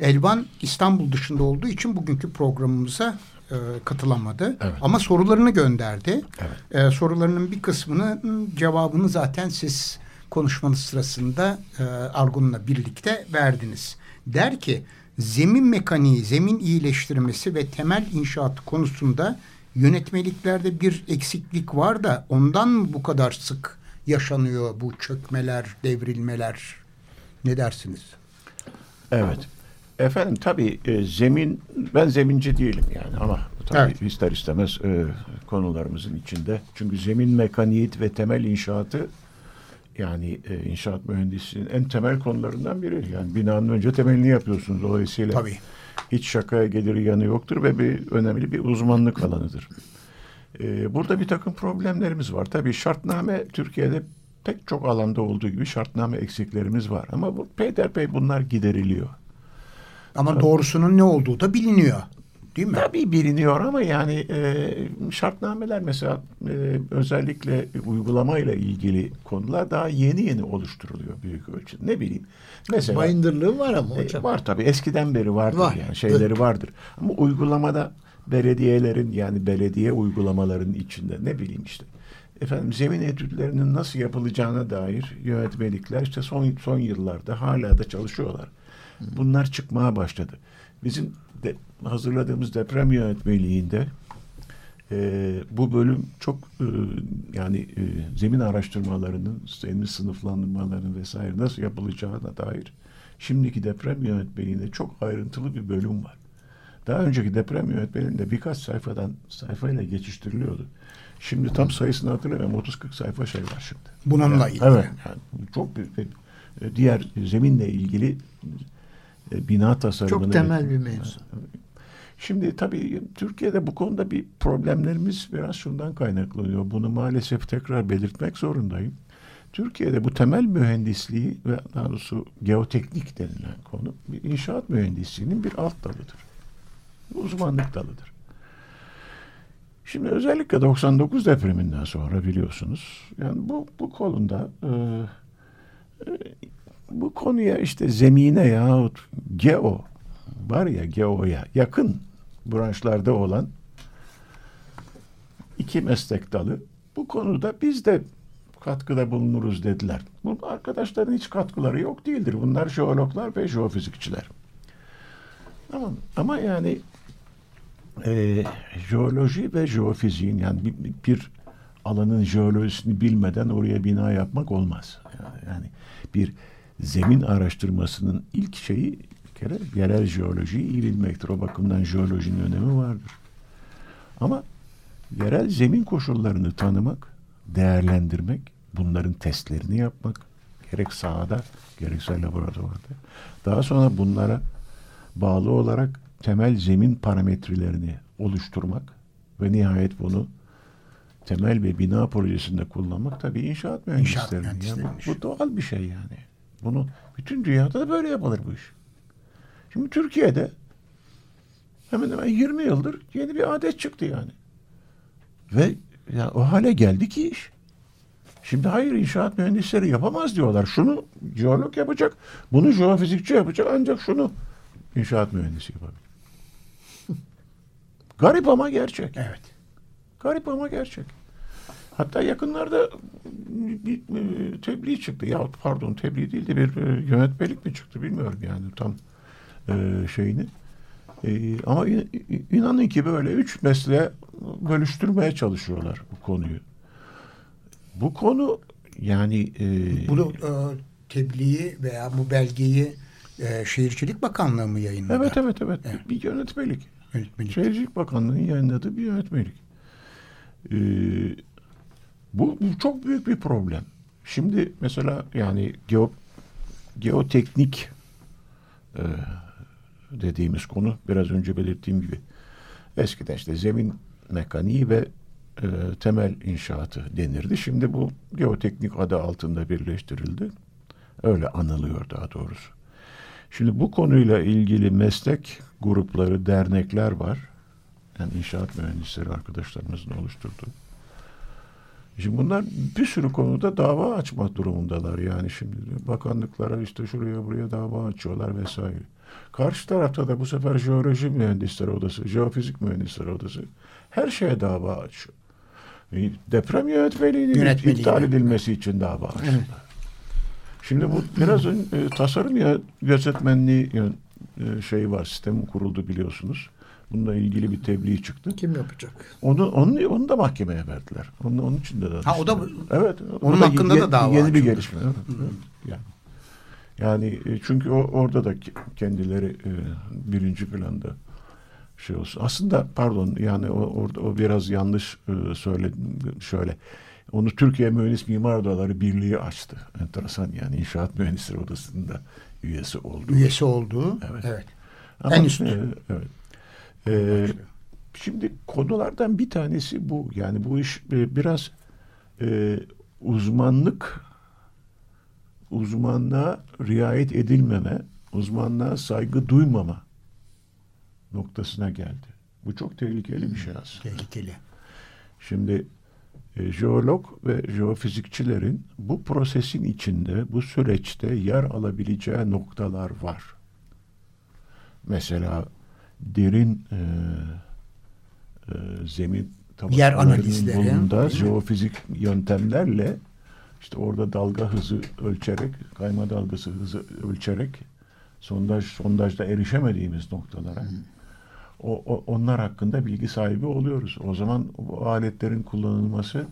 Elvan İstanbul dışında olduğu için bugünkü programımıza e, katılamadı. Evet. Ama sorularını gönderdi. Evet. E, sorularının bir kısmını cevabını zaten siz konuşmanız sırasında e, Argun'la birlikte verdiniz. Der ki zemin mekaniği, zemin iyileştirmesi ve temel inşaat konusunda yönetmeliklerde bir eksiklik var da ondan mı bu kadar sık yaşanıyor bu çökmeler, devrilmeler? Ne dersiniz? Evet. Efendim tabii e, zemin, ben zeminci değilim yani ama tabii Evet. ister istemez e, konularımızın içinde. Çünkü zemin mekaniği ve temel inşaatı yani e, inşaat mühendisliğinin en temel konularından biri. Yani binanın önce temelini yapıyorsunuz dolayısıyla. Tabii. Hiç şakaya gelir yanı yoktur ve bir önemli bir uzmanlık alanıdır. E, burada bir takım problemlerimiz var. Tabii şartname Türkiye'de pek çok alanda olduğu gibi şartname eksiklerimiz var. Ama bu peyderpey bunlar gideriliyor. Ama doğrusunun ne olduğu da biliniyor. Değil mi? Tabii biliniyor ama yani e, şartnameler mesela e, özellikle uygulamayla ilgili konular daha yeni yeni oluşturuluyor büyük ölçüde. Ne bileyim. Mesela Bayındırlığı var ama e, hocam. var tabii eskiden beri vardır Var. yani şeyleri Evet. vardır. Ama uygulamada belediyelerin yani belediye uygulamalarının içinde ne bileyim işte efendim zemin etütlerinin nasıl yapılacağına dair yönetmelikler işte son son yıllarda hala da çalışıyorlar. Bunlar çıkmaya başladı. Bizim de hazırladığımız deprem yönetmeliğinde e, bu bölüm çok e, yani e, zemin araştırmalarının, zemin sınıflandırmalarının vesaire nasıl yapılacağına dair şimdiki deprem yönetmeliğinde çok ayrıntılı bir bölüm var. Daha önceki deprem yönetmeliğinde birkaç sayfadan sayfayla geçiştiriliyordu. Şimdi tam sayısını hatırlamıyorum. 30-40 sayfa şey var şimdi. Bununla Yani, ilgili. Evet. Yani çok büyük bir- e, diğer zeminle ilgili bina tasarımını Çok temel bir mevzu. Şimdi tabii Türkiye'de bu konuda bir problemlerimiz biraz şundan kaynaklanıyor. Bunu maalesef tekrar belirtmek zorundayım. Türkiye'de bu temel mühendisliği ve daha doğrusu geoteknik denilen konu bir inşaat mühendisliğinin bir alt dalıdır. Uzmanlık dalıdır. Şimdi özellikle 99 depreminden sonra biliyorsunuz yani bu bu konuda e, e, bu konuya işte zemine yahut geo var ya geoya yakın branşlarda olan iki meslek dalı bu konuda biz de katkıda bulunuruz dediler. Bu arkadaşların hiç katkıları yok değildir. Bunlar jeologlar ve jeofizikçiler. Ama, ama yani e, jeoloji ve jeofiziğin yani bir, bir alanın jeolojisini bilmeden oraya bina yapmak olmaz. Yani bir zemin araştırmasının ilk şeyi bir kere yerel jeolojiyi iyi bilmektir. O bakımdan jeolojinin önemi vardır. Ama yerel zemin koşullarını tanımak, değerlendirmek, bunların testlerini yapmak gerek sahada gerekse laboratuvarda. Daha sonra bunlara bağlı olarak temel zemin parametrelerini oluşturmak ve nihayet bunu temel ve bina projesinde kullanmak tabii inşaat mühendislerinin. ya. mühendislerinin bu doğal bir şey yani. Bunu bütün dünyada da böyle yapılır bu iş. Şimdi Türkiye'de hemen hemen 20 yıldır yeni bir adet çıktı yani. Ve ya o hale geldi ki iş. Şimdi hayır inşaat mühendisleri yapamaz diyorlar. Şunu jeolog yapacak, bunu jeofizikçi yapacak ancak şunu inşaat mühendisi yapabilir. Garip ama gerçek. Evet. Garip ama gerçek. Hatta yakınlarda bir tebliğ çıktı. Ya pardon tebliğ değil de bir yönetmelik mi çıktı bilmiyorum yani tam e, şeyini. E, ama in- in- inanın ki böyle üç mesleğe bölüştürmeye çalışıyorlar bu konuyu. Bu konu yani e, Bunu tebliği veya bu belgeyi Şehircilik Bakanlığı mı yayınladı? evet evet evet Evet. bir yönetmelik. Yönetmelik. Şehircilik Bakanlığı'nın yayınladığı bir yönetmelik. Ee, bu, bu çok büyük bir problem. Şimdi mesela yani geo, geoteknik e, dediğimiz konu biraz önce belirttiğim gibi eskiden işte zemin mekaniği ve e, temel inşaatı denirdi. Şimdi bu geoteknik adı altında birleştirildi. Öyle anılıyor daha doğrusu. Şimdi bu konuyla ilgili meslek grupları, dernekler var. Yani inşaat mühendisleri arkadaşlarımızın oluşturduğu. Şimdi bunlar bir sürü konuda dava açmak durumundalar. Yani şimdi bakanlıklara işte şuraya buraya dava açıyorlar vesaire. Karşı tarafta da bu sefer jeoloji mühendisleri odası, jeofizik mühendisleri odası her şeye dava açıyor. E, Deprem yönetmeliğinin iptal edilmesi için dava açtılar. Şimdi bu biraz e, tasarım ya gözetmenliği e, şeyi var, sistemi kuruldu biliyorsunuz. Bununla ilgili bir tebliğ çıktı. Kim yapacak? Onu, onu, onu da mahkemeye verdiler. Onun, onun için de Ha, o da- evet. onun hakkında da dava Yeni bir gelişme. Evet. Yani, yani e, çünkü o, orada da kendileri e, birinci planda şey olsun. Aslında pardon yani o, orada o biraz yanlış e, söyledim. Şöyle onu Türkiye Mühendis Mimar Odaları Birliği açtı. Enteresan yani İnşaat Mühendisleri Odası'nda üyesi oldu. Üyesi olduğu. Evet. Evet. Ama, En üst. e, evet. E, şimdi konulardan bir tanesi bu. Yani bu iş e, biraz e, uzmanlık uzmanlığa riayet edilmeme, uzmanlığa saygı duymama noktasına geldi. Bu çok tehlikeli bir şey aslında. Tehlikeli. Şimdi e, jeolog ve jeofizikçilerin bu prosesin içinde, bu süreçte yer alabileceği noktalar var. Mesela derin e, e, zemin Yer tabakalarının analizleri, bulunduğu değil mi? jeofizik yöntemlerle işte orada dalga hızı ölçerek, kayma dalgası hızı ölçerek sondaj sondajda erişemediğimiz noktalara o, o- onlar hakkında bilgi sahibi oluyoruz. O zaman o aletlerin kullanılması e,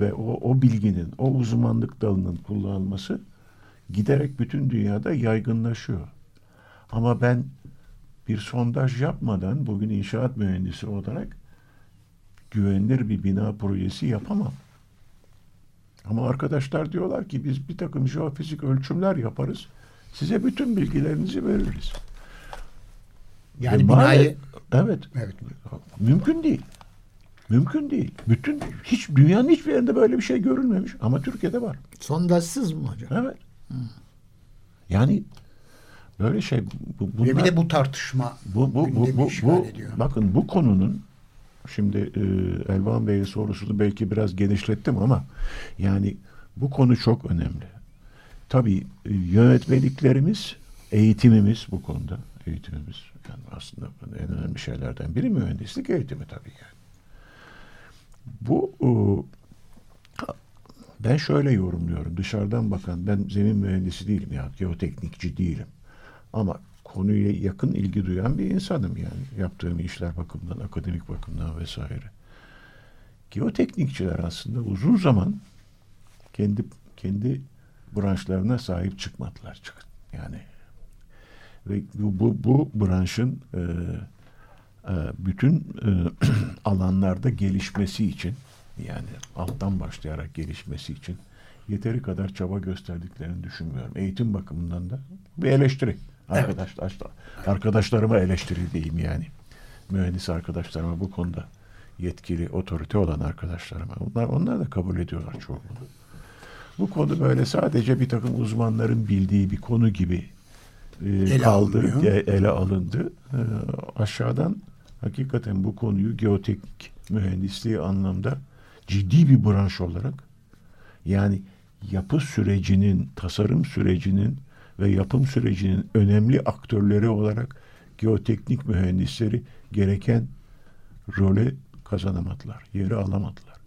ve o, o bilginin, o uzmanlık dalının kullanılması giderek bütün dünyada yaygınlaşıyor. Ama ben bir sondaj yapmadan bugün inşaat mühendisi olarak güvenilir bir bina projesi yapamam. Ama arkadaşlar diyorlar ki biz bir takım jeofizik ölçümler yaparız. Size bütün bilgilerinizi veririz. Yani Ve binayı evet. evet. Mümkün değil. Mümkün değil. Bütün hiç dünyanın hiçbir yerinde böyle bir şey görülmemiş ama Türkiye'de var. Sondajsız mı hocam? Evet. Yani böyle şey bu, bunlar, Ve bir de bu tartışma bu, bu, bu, bu, bu- ediyor. bakın bu konunun şimdi e, Elvan Bey'in sorusunu belki biraz genişlettim ama yani bu konu çok önemli. Tabii e, yönetmeliklerimiz, eğitimimiz bu konuda. Eğitimimiz yani aslında en önemli şeylerden biri mühendislik eğitimi tabii yani. Bu e, ben şöyle yorumluyorum. Dışarıdan bakan ben zemin mühendisi değilim ya. Geoteknikçi değilim. Ama konuyla yakın ilgi duyan bir insanım yani. Yaptığım işler bakımından, akademik bakımdan vesaire. Geoteknikçiler aslında uzun zaman kendi kendi branşlarına sahip çıkmadılar. Çık- Yani ve bu, bu, bu branşın e, e, bütün e, alanlarda gelişmesi için yani alttan başlayarak gelişmesi için yeteri kadar çaba gösterdiklerini düşünmüyorum. Eğitim bakımından da bir eleştiri. Arkadaşlar, arkadaşlarıma eleştiri diyeyim yani. Mühendis arkadaşlarıma bu konuda yetkili, otorite olan arkadaşlarıma. Onlar, onlar da kabul ediyorlar çoğu. Bu konu böyle sadece bir takım uzmanların bildiği bir konu gibi e, Ele kaldı, alınıyor. e, ele alındı. E, aşağıdan hakikaten bu konuyu geoteknik mühendisliği anlamda ciddi bir branş olarak yani yapı sürecinin, tasarım sürecinin ve yapım sürecinin önemli aktörleri olarak geoteknik mühendisleri gereken role kazanamadılar, yeri alamadılar.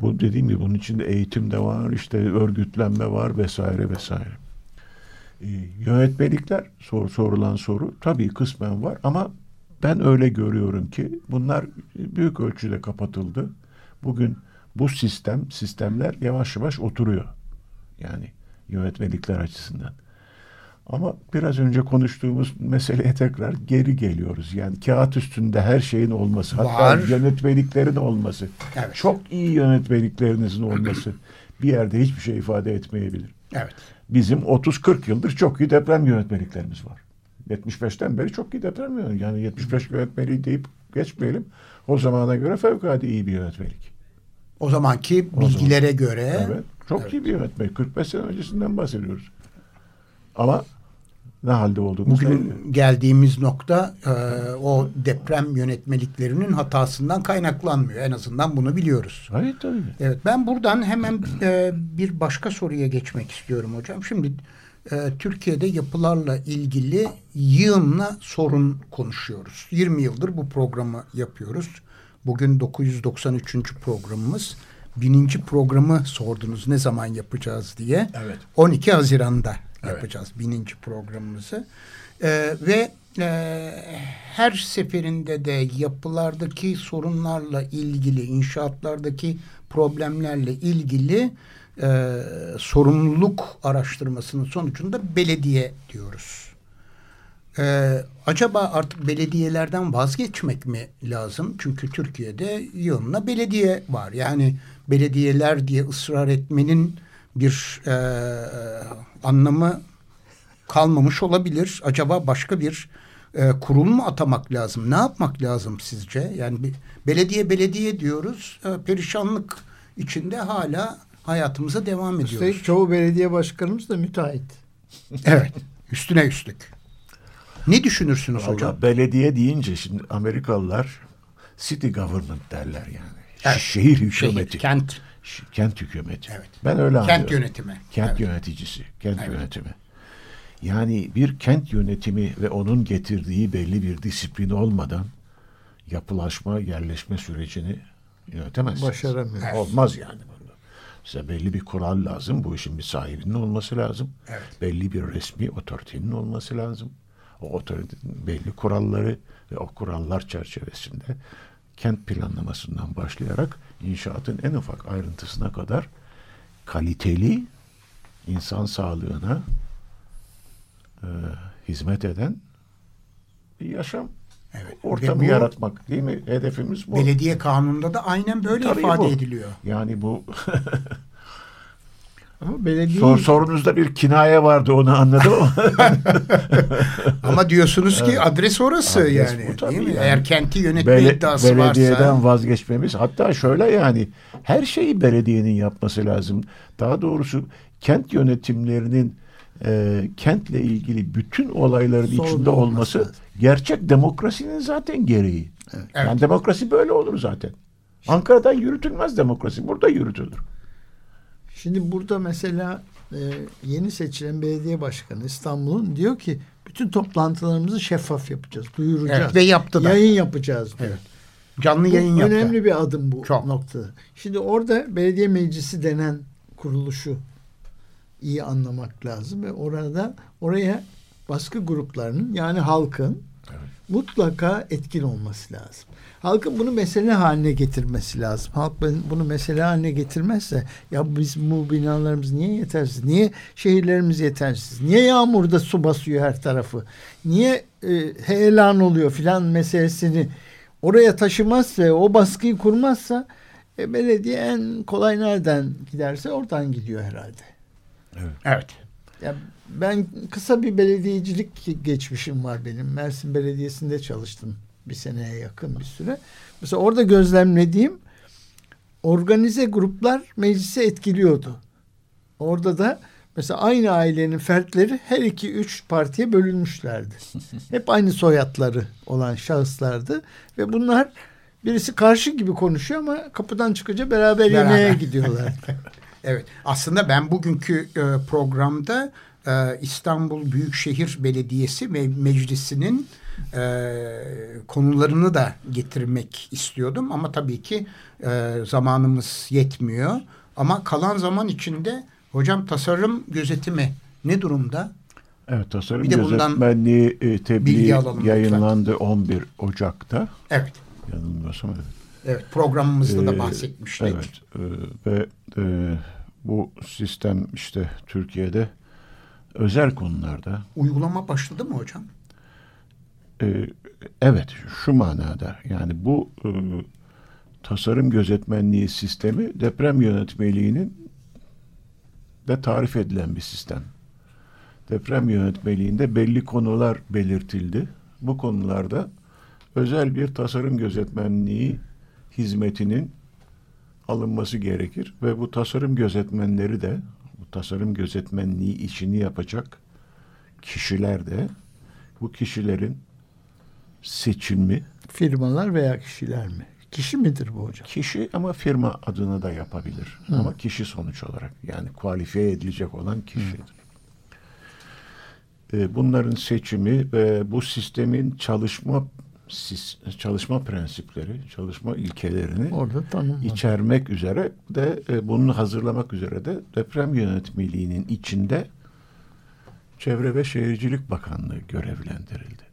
Bu dediğim gibi bunun içinde eğitim de var, işte örgütlenme var vesaire vesaire. Ee, yönetmelikler sor, sorulan soru tabii kısmen var ama ben öyle görüyorum ki bunlar büyük ölçüde kapatıldı. Bugün bu sistem, sistemler yavaş yavaş oturuyor. Yani yönetmelikler açısından. Ama biraz önce konuştuğumuz meseleye tekrar geri geliyoruz. Yani kağıt üstünde her şeyin olması, hatta Var. yönetmeliklerin olması, Evet. çok iyi yönetmeliklerinizin olması bir yerde hiçbir şey ifade etmeyebilir. Evet. Bizim 30-40 yıldır çok iyi deprem yönetmeliklerimiz var. 75'ten beri çok iyi deprem yönetmeliği. Yani 75 yönetmeliği deyip geçmeyelim. O zamana göre fevkalade iyi bir yönetmelik. O zamanki O bilgilere göre Evet. Çok iyi bir yönetmelik. 45 sene öncesinden bahsediyoruz. Ama ne halde olduğumuz belli. Bugün geldiğimiz nokta e, o deprem yönetmeliklerinin hatasından kaynaklanmıyor. En azından bunu biliyoruz. Hayır tabii. Evet ben buradan hemen e, bir başka soruya geçmek istiyorum hocam. Şimdi e, Türkiye'de yapılarla ilgili yığınla sorun konuşuyoruz. 20 yıldır bu programı yapıyoruz. Bugün 993. programımız. Bininci programı sordunuz ne zaman yapacağız diye. Evet. 12 Haziran'da yapacağız bininci programımızı. E, ve e, her seferinde de yapılardaki sorunlarla ilgili, inşaatlardaki problemlerle ilgili e, sorumluluk araştırmasının sonucunda belediye diyoruz. E, acaba artık belediyelerden vazgeçmek mi lazım? Çünkü Türkiye'de yığınla belediye var. Yani belediyeler diye ısrar etmenin bir e, anlamı kalmamış olabilir. Acaba başka bir e, kurul mu atamak lazım? Ne yapmak lazım sizce? Yani bir, belediye belediye diyoruz. E, perişanlık içinde hala hayatımıza devam ediyoruz. Üstelik çoğu belediye başkanımız da müteahhit. Evet. Üstüne üstlük. Ne düşünürsünüz Vallahi hocam? belediye deyince şimdi Amerikalılar city government derler yani. Evet. Şehir Şehir, hükümeti. kent, Ş- kent hükümeti. Evet. Ben öyle anlıyorum. kent yönetimi. Kent Evet. yöneticisi, kent Evet. yönetimi. Yani bir kent yönetimi ve onun getirdiği belli bir disiplin olmadan yapılaşma, yerleşme sürecini yönetemezsiniz. Başaramıyor. Evet. Olmaz yani. Size belli bir kural lazım. Bu işin bir sahibinin olması lazım. Evet. Belli bir resmi otoritenin olması lazım. O otoritenin belli kuralları ve o kurallar çerçevesinde kent planlamasından başlayarak inşaatın en ufak ayrıntısına kadar kaliteli insan sağlığına e, hizmet eden bir yaşam Evet. ortamı bu yaratmak değil mi? Hedefimiz bu. Belediye kanununda da aynen böyle Tabii ifade bu. ediliyor. Yani bu Ama belediye sor, sorunuzda bir kinaye vardı onu anladım ama Ama diyorsunuz ki adres orası Adres yani. bu tabii değil mi? yani. Eğer kenti yönetme Bele- iddiası belediyeden varsa vazgeçmemiz hatta şöyle yani her şeyi belediyenin yapması lazım. Daha doğrusu kent yönetimlerinin e, kentle ilgili bütün olayların Sorumlu içinde olması olması lazım. gerçek demokrasinin zaten gereği. Yani demokrasi böyle olur zaten. Ankara'dan yürütülmez demokrasi. Burada yürütülür. Şimdi burada mesela e, yeni seçilen belediye başkanı İstanbul'un diyor ki bütün toplantılarımızı şeffaf yapacağız, duyuracağız. Evet, ve yaptı da. Yayın yapacağız diyor. Evet. canlı Bu yayın yaptı. önemli bir adım bu Çok. noktada. Şimdi orada belediye meclisi denen kuruluşu iyi anlamak lazım ve orada oraya baskı gruplarının yani halkın mutlaka etkin olması lazım. Halkın bunu mesele haline getirmesi lazım. Halk bunu mesele haline getirmezse ya biz bu binalarımız niye yetersiz? Niye şehirlerimiz yetersiz? Niye yağmurda su basıyor her tarafı? Niye e, heyelan oluyor filan meselesini oraya taşımazsa, o baskıyı kurmazsa e, belediye en kolay nereden giderse oradan gidiyor herhalde. Evet. Ya ben kısa bir belediyecilik geçmişim var benim. Mersin Belediyesi'nde çalıştım bir seneye yakın bir süre. Mesela orada gözlemlediğim organize gruplar meclise etkiliyordu. Orada da mesela aynı ailenin fertleri her iki üç partiye bölünmüşlerdi. Hep aynı soyadları olan şahıslardı ve bunlar birisi karşı gibi konuşuyor ama kapıdan çıkınca beraber, Beraber. yemeğe gidiyorlar. Evet. Aslında ben bugünkü e, programda e, İstanbul Büyükşehir Belediyesi ve Meclisi'nin e, konularını da getirmek istiyordum ama tabii ki e, zamanımız yetmiyor. Ama kalan zaman içinde hocam tasarım gözetimi ne durumda? Evet tasarım Bir de gözetmenliği e, tebliğ yayınlandı 11 Ocak'ta. Evet. Yanılmıyorsam evet. Evet programımızda da Ee, bahsetmiştik. Evet e, ve e, bu sistem işte Türkiye'de özel konularda Uygulama başladı mı hocam? E, evet şu manada yani bu e, tasarım gözetmenliği sistemi deprem yönetmeliğinin de tarif edilen bir sistem. Deprem yönetmeliğinde belli konular belirtildi. Bu konularda özel bir tasarım gözetmenliği hizmetinin alınması gerekir ve bu tasarım gözetmenleri de bu tasarım gözetmenliği işini yapacak kişiler de bu kişilerin seçimi Firmalar veya kişiler mi? Kişi midir bu hocam? kişi ama firma adına da yapabilir. Ama kişi sonuç olarak yani kualifiye edilecek olan kişidir. E, bunların seçimi ve bu sistemin çalışma çalışma prensipleri, çalışma ilkelerini Orada içermek üzere de e, bunu hazırlamak üzere de deprem yönetmeliğinin içinde Çevre ve Şehircilik Bakanlığı görevlendirildi.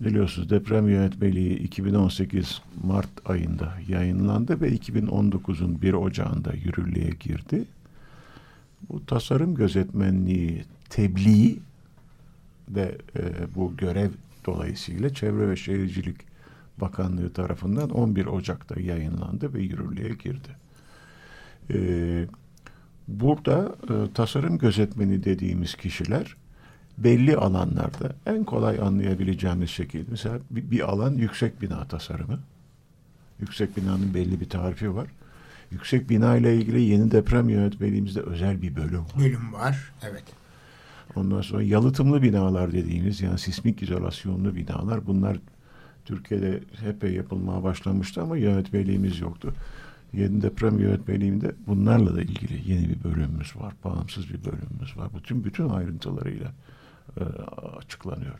Biliyorsunuz deprem yönetmeliği 2018 Mart ayında yayınlandı ve 2019'un 1 Ocağı'nda yürürlüğe girdi. Bu tasarım gözetmenliği tebliği de e, bu görev dolayısıyla Çevre ve Şehircilik Bakanlığı tarafından 11 Ocak'ta yayınlandı ve yürürlüğe girdi. E, burada e, tasarım gözetmeni dediğimiz kişiler belli alanlarda en kolay anlayabileceğimiz şekilde mesela bir, bir alan yüksek bina tasarımı. Yüksek binanın belli bir tarifi var. Yüksek bina ile ilgili yeni deprem yönetmeliğimizde özel bir bölüm var. Bölüm var. Evet. Ondan sonra yalıtımlı binalar dediğimiz yani sismik izolasyonlu binalar bunlar Türkiye'de epey yapılmaya başlamıştı ama yönetmeliğimiz yoktu. Yeni deprem yönetmeliğinde bunlarla da ilgili yeni bir bölümümüz var. Bağımsız bir bölümümüz var. Bütün bütün ayrıntılarıyla açıklanıyor.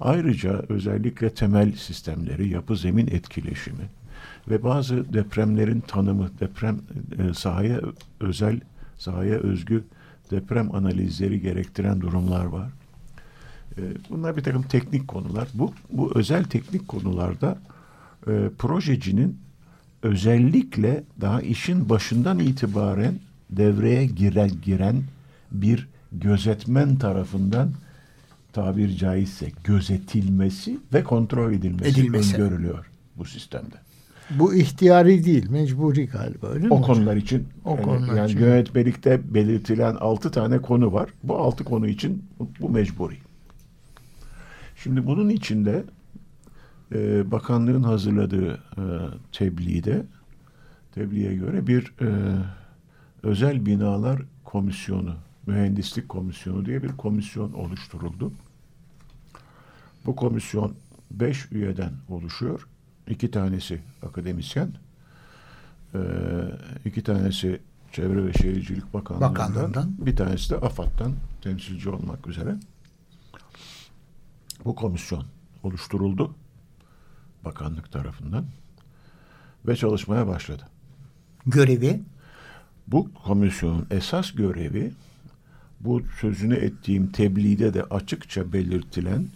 Ayrıca özellikle temel sistemleri, yapı zemin etkileşimi ve bazı depremlerin tanımı, deprem e, sahaya özel, sahaya özgü deprem analizleri gerektiren durumlar var. E, bunlar bir takım teknik konular. Bu, bu özel teknik konularda e, projecinin özellikle daha işin başından itibaren devreye giren, giren bir gözetmen tarafından tabir caizse gözetilmesi ve kontrol edilmesi, Edilmesi. öngörülüyor bu sistemde. Bu ihtiyari değil, mecburi galiba öyle mi O konular için O yani, konular yani için. yönetmelikte belirtilen altı tane konu var. Bu altı konu için bu, bu mecburi. Şimdi bunun içinde e, bakanlığın hazırladığı e, tebliğde tebliğe göre bir e, özel binalar komisyonu, mühendislik komisyonu diye bir komisyon oluşturuldu. Bu komisyon beş üyeden oluşuyor. İki tanesi akademisyen, iki tanesi Çevre ve Şehircilik Bakanlığı'ndan, Bakanlığı'ndan. bir tanesi de AFAD'dan temsilci olmak üzere. Bu komisyon oluşturuldu bakanlık tarafından ve çalışmaya başladı. Görevi Bu komisyonun esas görevi bu sözünü ettiğim tebliğde de açıkça belirtilen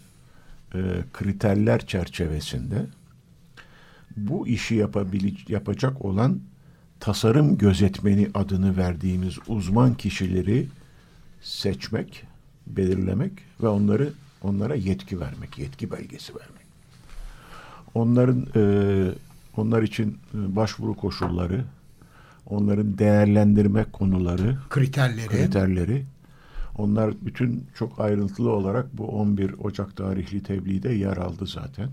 e, kriterler çerçevesinde bu işi yapabile- yapacak olan tasarım gözetmeni adını verdiğimiz uzman kişileri seçmek, belirlemek ve onları onlara yetki vermek, yetki belgesi vermek. Onların e, onlar için e, başvuru koşulları, onların değerlendirme konuları, kriterleri kriterleri. Onlar bütün çok ayrıntılı olarak bu 11 Ocak tarihli tebliğde yer aldı zaten.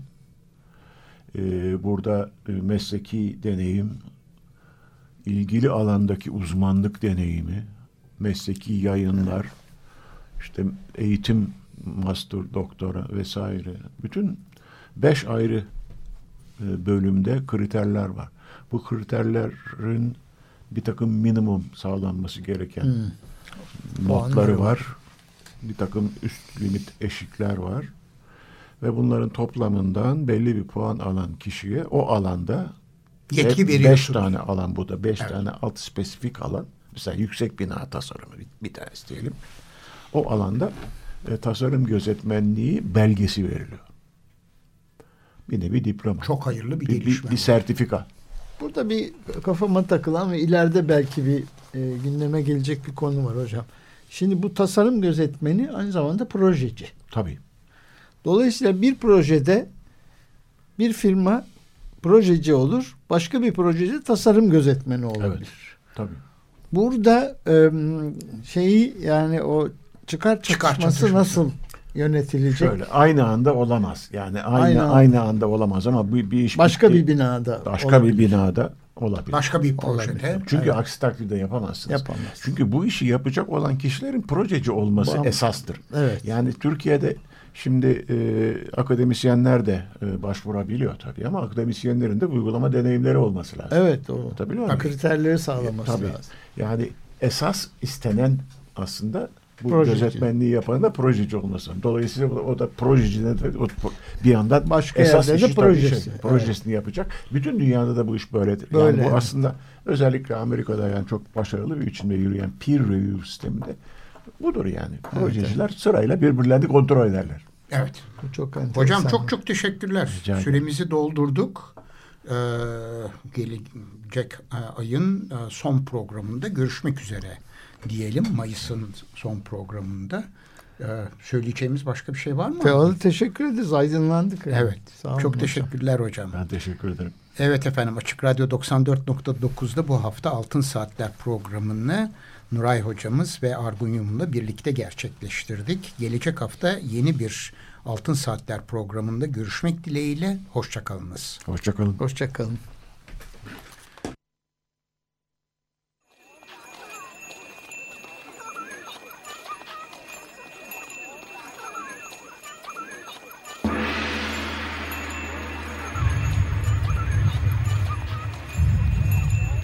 Ee, burada e, mesleki deneyim, ilgili alandaki uzmanlık deneyimi, mesleki yayınlar, işte eğitim, master, doktora vesaire. Bütün beş ayrı e, bölümde kriterler var. Bu kriterlerin bir takım minimum sağlanması gereken notları var. Bir takım üst limit eşikler var. Ve bunların toplamından belli bir puan alan kişiye o alanda Yetki hep Beş tane alan bu da. Beş Evet. tane alt spesifik alan. Mesela yüksek bina tasarımı bir, bir tanesi diyelim. O alanda e, tasarım gözetmenliği belgesi veriliyor. Bir nevi diploma. çok hayırlı bir bir, bir, gelişme. bir sertifika. Burada bir kafama takılan ve ileride belki bir e, gündeme gelecek bir konu var hocam. Şimdi bu tasarım gözetmeni aynı zamanda projeci. Tabii. Dolayısıyla bir projede bir firma projeci olur, başka bir projede tasarım gözetmeni olabilir. Tabii. Burada e, şeyi yani o çıkar Çıkar çatışması çatışması. nasıl yönetilecek? Şöyle aynı anda olamaz. Yani aynı Aynı aynı, anda. anda olamaz ama bu bir iş Başka bitti. bir binada. başka olabilir. bir binada olabilir. Başka bir projede. Olabilir. Çünkü Evet. aksi takdirde yapamazsınız. Yapamazsınız. Çünkü bu işi yapacak olan kişilerin projeci olması Bu- esastır. Evet. Yani Türkiye'de şimdi e, akademisyenler de e, başvurabiliyor tabii ama akademisyenlerin de uygulama deneyimleri olması lazım. Evet o Tabii kriterleri sağlaması Tabii. lazım. Yani esas istenen aslında bu Projeci. gözetmenliği yapanın da projeci olması. Dolayısıyla o, da projecine de o- bir yandan Başka esas de işi tabii projesi. şey, projesini yapacak. Bütün dünyada da bu iş böyledir. Böyle, yani bu evet. aslında özellikle Amerika'da yani çok başarılı bir biçimde yürüyen peer review sisteminde budur yani. Projeciler sırayla birbirlerini kontrol ederler. Evet. Bu çok enteresan. Hocam çok çok teşekkürler. Rica. Süremizi doldurduk. Ee, gelecek e, ayın e, son programında görüşmek üzere diyelim. Mayıs'ın son programında. Ee, söyleyeceğimiz başka bir şey var mı? Teolı teşekkür ederiz. Aydınlandık. yani. Evet. Sağ olun Çok hocam. teşekkürler hocam. Ben teşekkür ederim. Evet efendim Açık Radyo 94.9'da bu hafta Altın Saatler programını Nuray hocamız ve Argun Yum'la birlikte gerçekleştirdik. Gelecek hafta yeni bir Altın Saatler programında görüşmek dileğiyle. Hoşçakalınız. Hoşçakalın. Hoşçakalın.